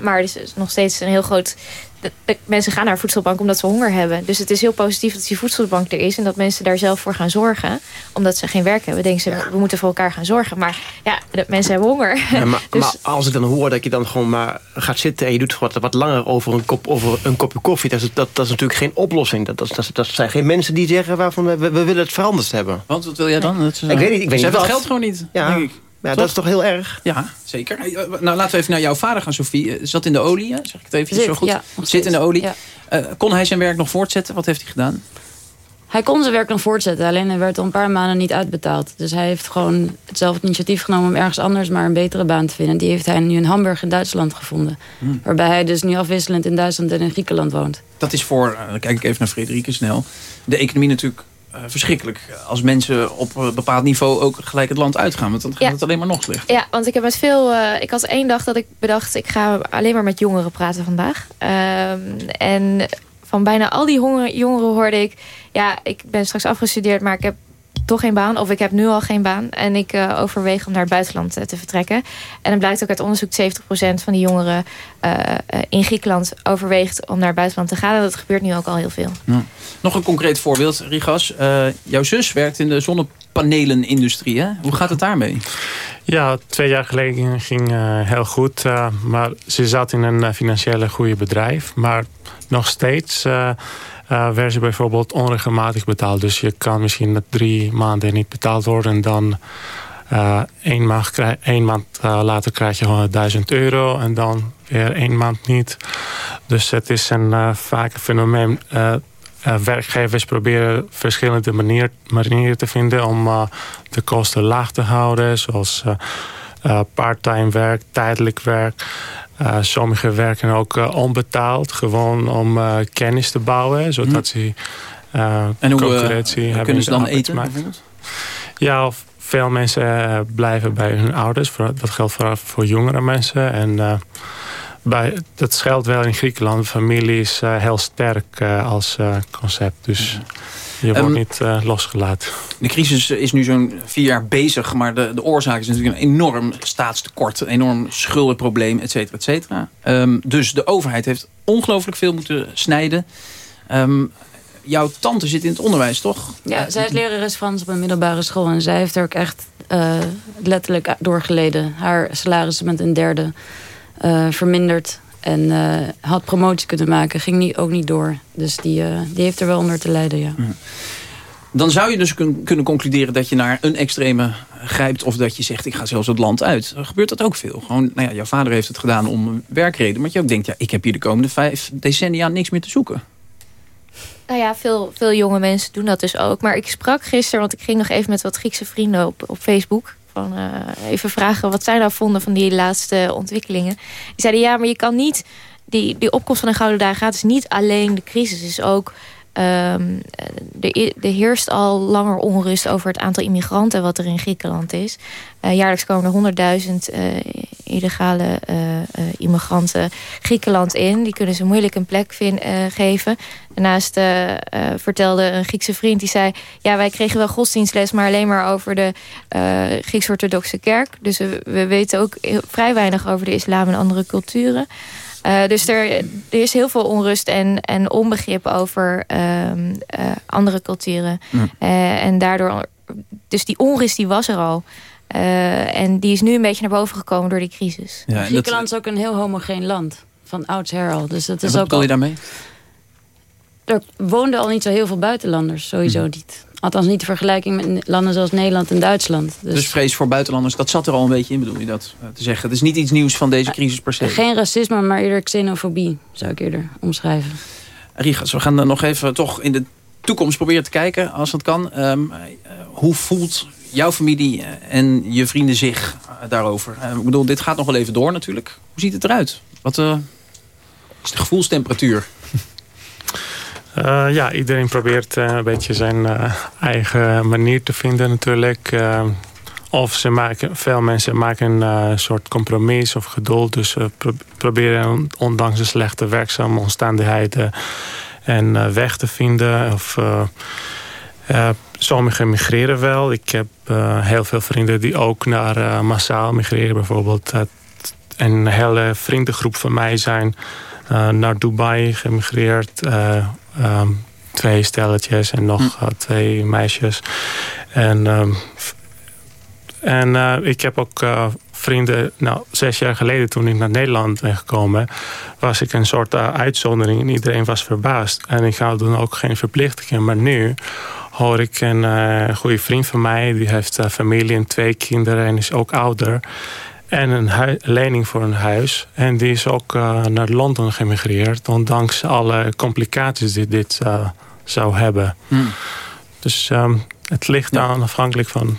maar er is nog steeds een heel groot de, de, mensen gaan naar een voedselbank omdat ze honger hebben. Dus het is heel positief dat die voedselbank er is. En dat mensen daar zelf voor gaan zorgen. Omdat ze geen werk hebben. Denken ze, ja. we moeten voor elkaar gaan zorgen. Maar ja, de mensen hebben honger. Ja, maar, dus... maar, als ik dan hoor dat je dan gewoon maar gaat zitten... en je doet wat, wat langer over een, kop, over een kopje koffie... Dat is, dat, dat is natuurlijk geen oplossing. Dat, dat, dat, dat zijn geen mensen die zeggen waarvan we, we willen het veranderd hebben. Want wat wil jij dan? Dat, ik weet niet. Ik weet ze niet geld gewoon niet, ja. denk ik. Ja, dat is toch heel erg? Ja, zeker. Nou, laten we even naar jouw vader gaan, Sofie. Zat in de olie, zeg ik het even Zit, zo goed? Ja, Zit in de olie. Ja. Uh, kon hij zijn werk nog voortzetten? Wat heeft hij gedaan? Hij kon zijn werk nog voortzetten, alleen hij werd al een paar maanden niet uitbetaald. Dus hij heeft gewoon hetzelfde initiatief genomen om ergens anders maar een betere baan te vinden. Die heeft hij nu in Hamburg in Duitsland gevonden. Hmm. Waarbij hij dus nu afwisselend in Duitsland en in Griekenland woont. Dat is voor, dan kijk ik even naar Frederike snel, de economie natuurlijk uh, verschrikkelijk. Als mensen op een bepaald niveau ook gelijk het land uitgaan. Want dan gaat Ja. het alleen maar nog slechter. Ja, want ik heb met veel. eh, ik had één dag dat ik bedacht, ik ga alleen maar met jongeren praten vandaag. Ehm, en van bijna al die jongeren hoorde ik, ja, ik ben straks afgestudeerd, maar ik heb toch geen baan. Of ik heb nu al geen baan. En ik eh, overweeg om naar het buitenland eh, te vertrekken. En dan blijkt ook uit onderzoek 70% van die jongeren eh, eh, in Griekenland overweegt om naar het buitenland te gaan. En dat gebeurt nu ook al heel veel. Ja. Nog een concreet voorbeeld, Rigas. Eh, jouw zus werkt in de zonnepanelenindustrie. Hè? Hoe gaat het daarmee? Ja, twee jaar geleden ging uh, heel goed. Uh, maar ze zat in een financiële goede bedrijf. Maar nog steeds uh, werd ze bijvoorbeeld onregelmatig betaald. Dus je kan misschien drie maanden niet betaald worden. En dan één maand, één maand later krijg je gewoon 1000 euro. En dan weer één maand niet. Dus het is een vaak een fenomeen... Werkgevers proberen verschillende manier, manieren te vinden om de kosten laag te houden. Zoals uh, part-time werk, tijdelijk werk. Sommigen werken ook onbetaald, gewoon om kennis te bouwen. Zodat Hmm. ze En hoe concurrentie hebben. kunnen ze dan eten bijvoorbeeld? Ja, of veel mensen blijven bij hun ouders. Dat geldt vooral voor jongere mensen. En bij, dat geldt wel in Griekenland. Familie is eh, heel sterk eh, als eh, concept. Dus je wordt Ehm, niet eh, losgelaten. De crisis is nu zo'n vier jaar bezig, maar de, de oorzaak is natuurlijk een enorm staatstekort, een enorm schuldenprobleem, et cetera, et cetera. Ehm, dus de overheid heeft ongelooflijk veel moeten snijden. Ehm, jouw tante zit in het onderwijs, toch? Ja, zij is lerares Frans op een middelbare school. En zij heeft er ook echt eh, letterlijk doorgeleden. Haar salaris is met een derde eh, verminderd. En eh, had promotie kunnen maken. Ging niet, ook niet door. Dus die, eh, die heeft er wel onder te lijden, ja. Dan zou je dus kun- kunnen concluderen dat je naar een extreme grijpt... of dat je zegt, ik ga zelfs het land uit. Gebeurt dat ook veel? Gewoon, nou ja, jouw vader heeft het gedaan om een werkreden... maar je ook denkt, ja, ik heb hier de komende vijf decennia niks meer te zoeken. Nou ja, veel, veel jonge mensen doen dat dus ook. Maar ik sprak gisteren, want ik ging nog even met wat Griekse vrienden op, op Facebook. Van, eh, even vragen wat zij nou vonden van die laatste ontwikkelingen. Die zeiden ja, maar je kan niet... Die, die opkomst van de Gouden Dagen gaat is niet alleen de crisis. is ook... ehm, er, er heerst al langer onrust over het aantal immigranten... wat er in Griekenland is. Eh, jaarlijks komen er 100.000 eh, illegale immigranten Griekenland in. Die kunnen ze moeilijk een plek geven. Daarnaast vertelde een Griekse vriend die zei... ja, wij kregen wel godsdienstles, maar alleen maar over de Grieks-orthodoxe kerk. Dus we, we weten ook vrij weinig over de islam en andere culturen. Eh, dus er, er is heel veel onrust en, en onbegrip over ehm, eh, andere culturen. Mm. Eh, en daardoor, dus die onrust die was er al. Eh, en die is nu een beetje naar boven gekomen door die crisis. Ja, Griekenland is ook een heel homogeen land. Van oudsher al. Dus dat En is wat ook bedoel je daarmee? er woonden al niet zo heel veel buitenlanders. Sowieso Mhm. niet. Althans niet in vergelijking met landen zoals Nederland en Duitsland. Dus, Dus vrees voor buitenlanders, dat zat er al een beetje in, bedoel je dat eh, te zeggen? Het is niet iets nieuws van deze crisis per se. geen racisme, maar eerder xenofobie. Zou ik eerder omschrijven. Rigas, we gaan er nog even toch in de toekomst proberen te kijken, als het kan. Ehm, eh, hoe voelt jouw familie eh, en je vrienden zich eh, daarover? Eh, ik bedoel, dit gaat nog wel even door natuurlijk. Hoe ziet het eruit? Wat eh, is de gevoelstemperatuur? Eh, ja, iedereen probeert eh, een beetje zijn eh, eigen manier te vinden natuurlijk. Of ze maken, veel mensen maken een soort compromis of geduld. Dus ze pro- proberen ondanks de slechte werkzame omstandigheden en weg te vinden. Of, sommigen migreren wel. Ik heb heel veel vrienden die ook naar massaal migreren. Bijvoorbeeld een hele vriendengroep van mij zijn naar Dubai gemigreerd. Eh, ehm, twee stelletjes en nog eh, twee meisjes. En, ehm, en eh, ik heb ook eh, vrienden... Nou, zes jaar geleden toen ik naar Nederland ben gekomen... was ik een soort uitzondering en iedereen was verbaasd. En ik had toen ook geen verplichtingen. Maar nu hoor ik een eh, goede vriend van mij... die heeft familie en twee kinderen en is ook ouder... En een lening voor een huis. En die is ook eh, naar Londen gemigreerd. Ondanks alle complicaties die dit eh, zou hebben. Dus ehm, het ligt aan afhankelijk van...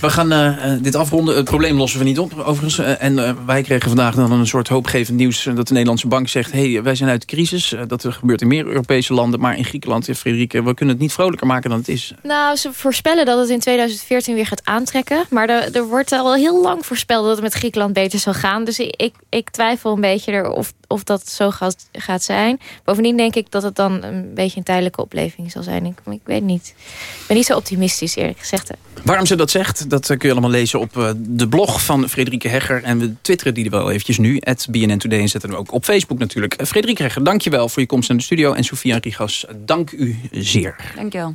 We gaan eh, eh, dit afronden. Het probleem lossen we niet op, overigens. Eh, en wij kregen vandaag dan een soort hoopgevend nieuws... dat de Nederlandse bank zegt... hey, wij zijn uit de crisis. Dat gebeurt in meer Europese landen. Maar in Griekenland, ja, Frederike, we kunnen het niet vrolijker maken dan het is. Nou, ze voorspellen dat het in 2014 weer gaat aantrekken. Maar er, er wordt al heel lang voorspeld dat het met Griekenland beter zal gaan. Dus ik, ik, ik twijfel een beetje er of, of dat zo gaat, gaat zijn. Bovendien denk ik dat het dan een beetje een tijdelijke opleving zal zijn. Ik, ik weet niet. Ik ben niet zo optimistisch eerlijk gezegd. Waarom ze dat zegt, dat kun je allemaal lezen op eh, de blog van Frederike Hegger. En we twitteren die er wel eventjes nu. At BNN Today en zetten we ook op Facebook natuurlijk. Eh, Frederike Hegger, dankjewel voor je komst naar de studio. En Sofia Rigas, dank u zeer. Dankjewel.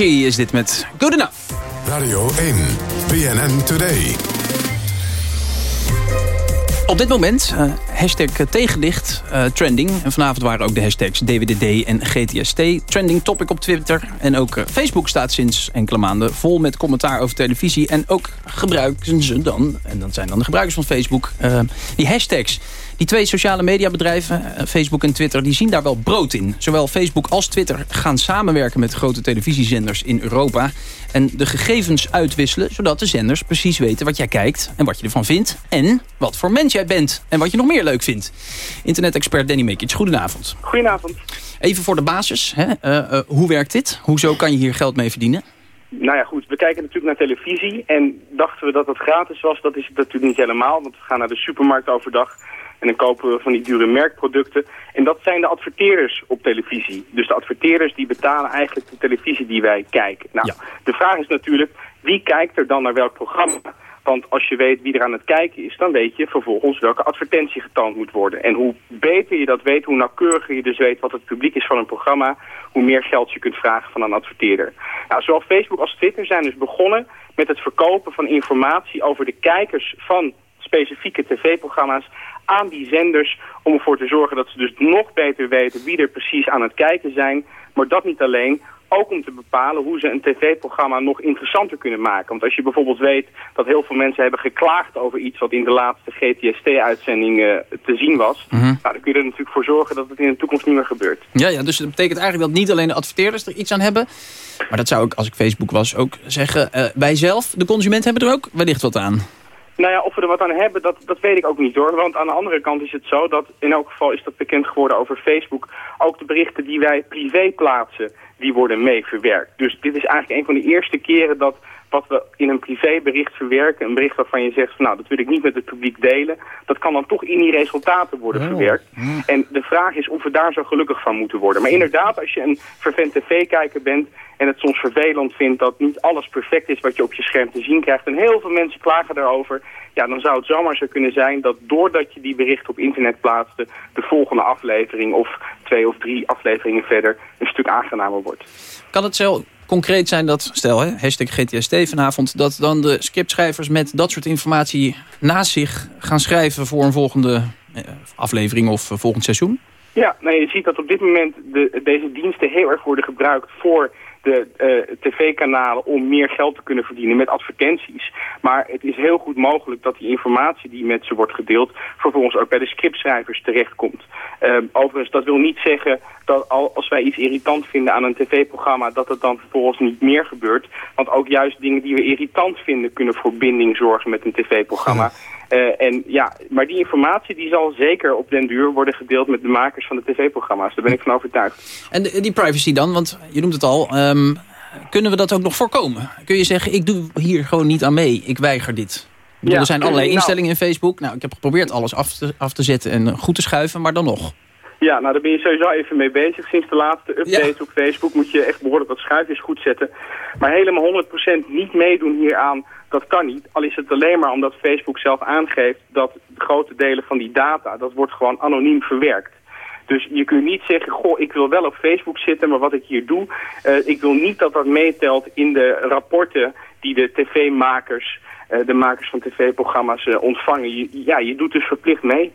Is dit met Good Enough. Radio 1, BNN Today. Op dit moment uh, hashtag tegenlicht uh, trending. En vanavond waren ook de hashtags DWDD en GTST. Trending topic op Twitter. En ook uh, Facebook staat sinds enkele maanden vol met commentaar over televisie. En ook gebruiken ze dan, en dat zijn dan de gebruikers van Facebook, die hashtags. Die twee sociale mediabedrijven, eh, Facebook en Twitter, die zien daar wel brood in. Zowel Facebook als Twitter gaan samenwerken met grote televisiezenders in Europa. En de gegevens uitwisselen, zodat de zenders precies weten wat jij kijkt en wat je ervan vindt. En wat voor mens jij bent en wat je nog meer leuk vindt. Internet-expert Danny Mekic, goedenavond. Goedenavond. Even voor de basis, hè? Uh, uh, hoe werkt dit? Hoezo kan je hier geld mee verdienen? Nou ja, goed. We kijken natuurlijk naar televisie. En dachten we dat het gratis was. Dat is het natuurlijk niet helemaal. Want we gaan naar de supermarkt overdag. En dan kopen we van die dure merkproducten. En dat zijn de adverteerders op televisie. Dus de adverteerders die betalen eigenlijk de televisie die wij kijken. Nou, de vraag is natuurlijk, wie kijkt er dan naar welk programma? Want als je weet wie er aan het kijken is, dan weet je vervolgens welke advertentie getoond moet worden. En hoe beter je dat weet, hoe nauwkeuriger je dus weet wat het publiek is van een programma, hoe meer geld je kunt vragen van een adverteerder. Nou, zowel Facebook als Twitter zijn dus begonnen met het verkopen van informatie over de kijkers van specifieke tv-programma's aan die zenders om ervoor te zorgen dat ze dus nog beter weten wie er precies aan het kijken zijn. Maar dat niet alleen, ook om te bepalen hoe ze een tv-programma nog interessanter kunnen maken. Want als je bijvoorbeeld weet dat heel veel mensen hebben geklaagd over iets wat in de laatste GTST-uitzending uh, te zien was, Mhm. nou, dan kun je er natuurlijk voor zorgen dat het in de toekomst niet meer gebeurt. Ja, ja, dus dat betekent eigenlijk dat niet alleen de adverteerders er iets aan hebben. Maar dat zou ik, als ik Facebook was, ook zeggen. eh, wij zelf, de consument, hebben er ook wellicht wat aan. Nou ja, of we er wat aan hebben, dat, dat weet ik ook niet hoor. Want aan de andere kant is het zo dat, in elk geval is dat bekend geworden over Facebook, ook de berichten die wij privé plaatsen, die worden mee verwerkt. Dus dit is eigenlijk een van de eerste keren dat wat we in een privébericht verwerken, een bericht waarvan je zegt van nou, dat wil ik niet met het publiek delen, dat kan dan toch in die resultaten worden verwerkt. En de vraag is of we daar zo gelukkig van moeten worden. Maar inderdaad, als je een vervent tv-kijker bent en het soms vervelend vindt dat niet alles perfect is wat je op je scherm te zien krijgt, en heel veel mensen klagen daarover, ja, dan zou het zomaar zo kunnen zijn dat doordat je die bericht op internet plaatste, de volgende aflevering of twee of drie afleveringen verder een stuk aangenamer wordt. Kan het zo concreet zijn dat, stel, hè, hashtag GTST vanavond... dat dan de scriptschrijvers met dat soort informatie naast zich gaan schrijven... voor een volgende eh, aflevering of eh, volgend seizoen? Ja, nou, je ziet dat op dit moment de, deze diensten heel erg worden gebruikt voor de uh, tv-kanalen om meer geld te kunnen verdienen met advertenties. Maar het is heel goed mogelijk dat die informatie die met ze wordt gedeeld vervolgens ook bij de scriptschrijvers terechtkomt. Uh, overigens, dat wil niet zeggen dat al, als wij iets irritant vinden aan een tv-programma dat het dan vervolgens niet meer gebeurt. Want ook juist dingen die we irritant vinden kunnen voor binding zorgen met een tv-programma. Uh, en ja, maar die informatie die zal zeker op den duur worden gedeeld met de makers van de tv-programma's. Daar ben ik van overtuigd. En die privacy dan, want je noemt het al, um, kunnen we dat ook nog voorkomen? Kun je zeggen, ik doe hier gewoon niet aan mee, ik weiger dit? Ik bedoel, Ja, er zijn allerlei nou- instellingen in Facebook. Nou, ik heb geprobeerd alles af te, af te zetten en goed te schuiven, maar dan nog. Ja, nou daar ben je sowieso even mee bezig. Sinds de laatste update op Facebook moet je echt behoorlijk wat schuifjes goed zetten. Maar helemaal 100% niet meedoen hieraan, dat kan niet. Al is het alleen maar omdat Facebook zelf aangeeft dat grote delen van die data, dat wordt gewoon anoniem verwerkt. Dus je kunt niet zeggen, goh, ik wil wel op Facebook zitten, maar wat ik hier doe, eh, ik wil niet dat dat meetelt in de rapporten die de tv-makers, eh, de makers van tv-programma's eh, ontvangen. Ja, je doet dus verplicht mee.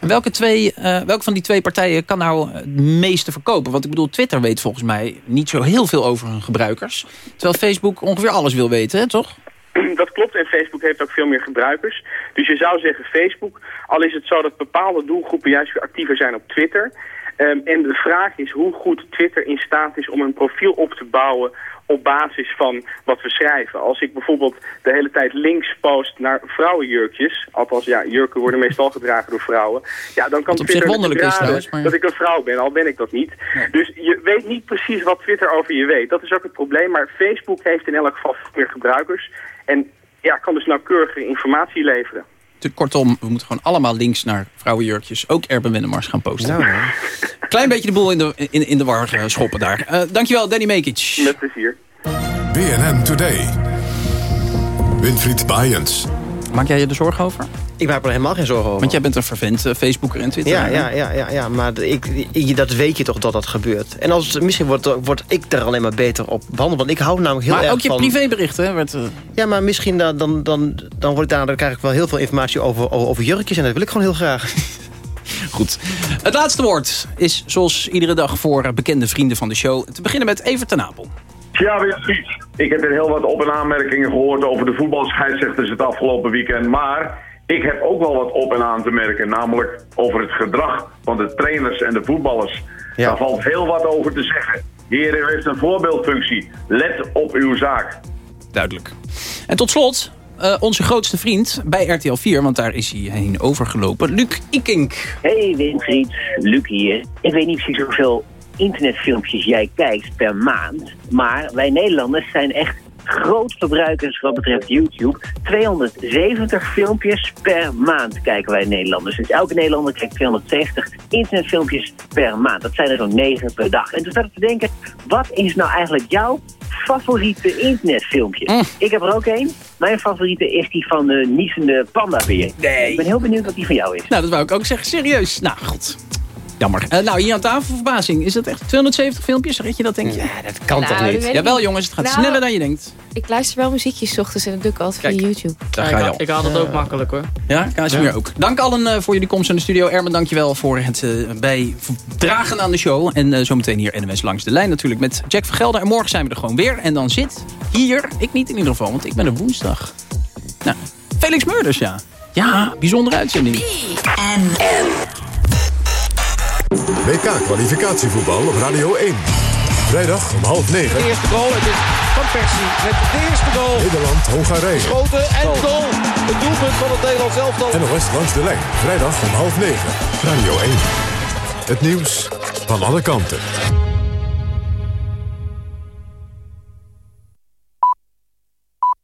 En welke, twee, welke van die twee partijen kan nou het meeste verkopen? Want ik bedoel, Twitter weet volgens mij niet zo heel veel over hun gebruikers. Terwijl Facebook ongeveer alles wil weten, toch? Dat klopt en Facebook heeft ook veel meer gebruikers. Dus je zou zeggen Facebook, al is het zo dat bepaalde doelgroepen juist weer actiever zijn op Twitter. Ehm, en de vraag is hoe goed Twitter in staat is om een profiel op te bouwen op basis van wat we schrijven. Als ik bijvoorbeeld de hele tijd links post naar vrouwenjurkjes, althans ja, jurken worden meestal gedragen door vrouwen, ja, dan kan Twitter wonderlijk is trouwens, maar- dat ik een vrouw ben, al ben ik dat niet. Dus je weet niet precies wat Twitter over je weet. Dat is ook het probleem, maar Facebook heeft in elk geval veel meer gebruikers en ja, kan dus nauwkeurige informatie leveren. Te- Kortom, we moeten gewoon allemaal links naar vrouwenjurkjes. Ook Erben Wennemars gaan posten. Klein beetje de boel in de, in, in de war eh, schoppen daar. Eh, dankjewel, Danny Mekic. Met plezier. BNN Today. Winfried Bajens. Maak jij je er zorgen over? Ik maak me er helemaal geen zorgen over. Want jij bent een vervent uh, Facebooker en Twitter. Ja, ja, ja, ja, ja, maar ik, ik, dat weet je toch dat dat gebeurt. En als, misschien wordt, word ik er alleen maar beter op behandeld. Want ik hou namelijk heel maar erg van... Maar ook je privéberichten werd... Uh... Ja, maar misschien dan, dan, dan, dan, word ik daar, dan krijg ik wel heel veel informatie over, over, over jurkjes. En dat wil ik gewoon heel graag. Goed. Het laatste woord is zoals iedere dag voor bekende vrienden van de show. Te beginnen met Evert ten Apel. Ja, precies. Ik heb er heel wat op- en aanmerkingen gehoord over de voetbalscheidsrechters het afgelopen weekend. Maar ik heb ook wel wat op en aan te merken. Namelijk over het gedrag van de trainers en de voetballers. Ja. Daar valt heel wat over te zeggen. Heren, u heeft een voorbeeldfunctie. Let op uw zaak. Duidelijk. En tot slot, uh, onze grootste vriend bij RTL 4, want daar is hij heen overgelopen. Luc Ikink. Hey Winfried, Luc hier. Ik weet niet precies hoeveel internetfilmpjes jij kijkt per maand. Maar wij Nederlanders zijn echt grootverbruikers wat betreft YouTube. 270 filmpjes per maand kijken wij Nederlanders. Dus elke Nederlander kijkt 270 internetfilmpjes per maand. Dat zijn er zo'n 9 per dag. En toen zat ik te denken, wat is nou eigenlijk jouw favoriete internetfilmpje? Mm. Ik heb er ook één. Mijn favoriete is die van de niezende pandabeer. Nee. Ik ben heel benieuwd wat die van jou is. Nou, dat wou ik ook zeggen. Serieus. Nou. Jammer. Uh, nou, hier aan tafel verbazing. Is dat echt 270 filmpjes? Red je dat, denk je? Ja, dat kan Nou, toch niet? Jawel, jongens. Het gaat Nou, sneller dan je denkt. Ik luister wel muziekjes 's ochtends en dat doe ik altijd via YouTube. Daar Ja, ga je ik, al. ik haal dat ook makkelijk hoor. Ja, Casimir ook. Dank allen uh, voor jullie komst in de studio. Ermen, dankjewel voor het uh, bijdragen aan de show. En uh, zometeen hier NMS langs de lijn natuurlijk met Jack van Gelder. En morgen zijn we er gewoon weer. En dan zit hier, ik niet in ieder geval, want ik ben er woensdag. Nou, Felix Meurders, ja. Ja, bijzondere uitzending. WK-kwalificatievoetbal op Radio 1. Vrijdag om half negen. De eerste goal, het is Van Persie met de eerste goal. Nederland-Hongarije. Schoten en goal. Het doelpunt van het Nederlands elftal. NOS langs de lijn. Vrijdag om half negen. Radio 1. Het nieuws van alle kanten.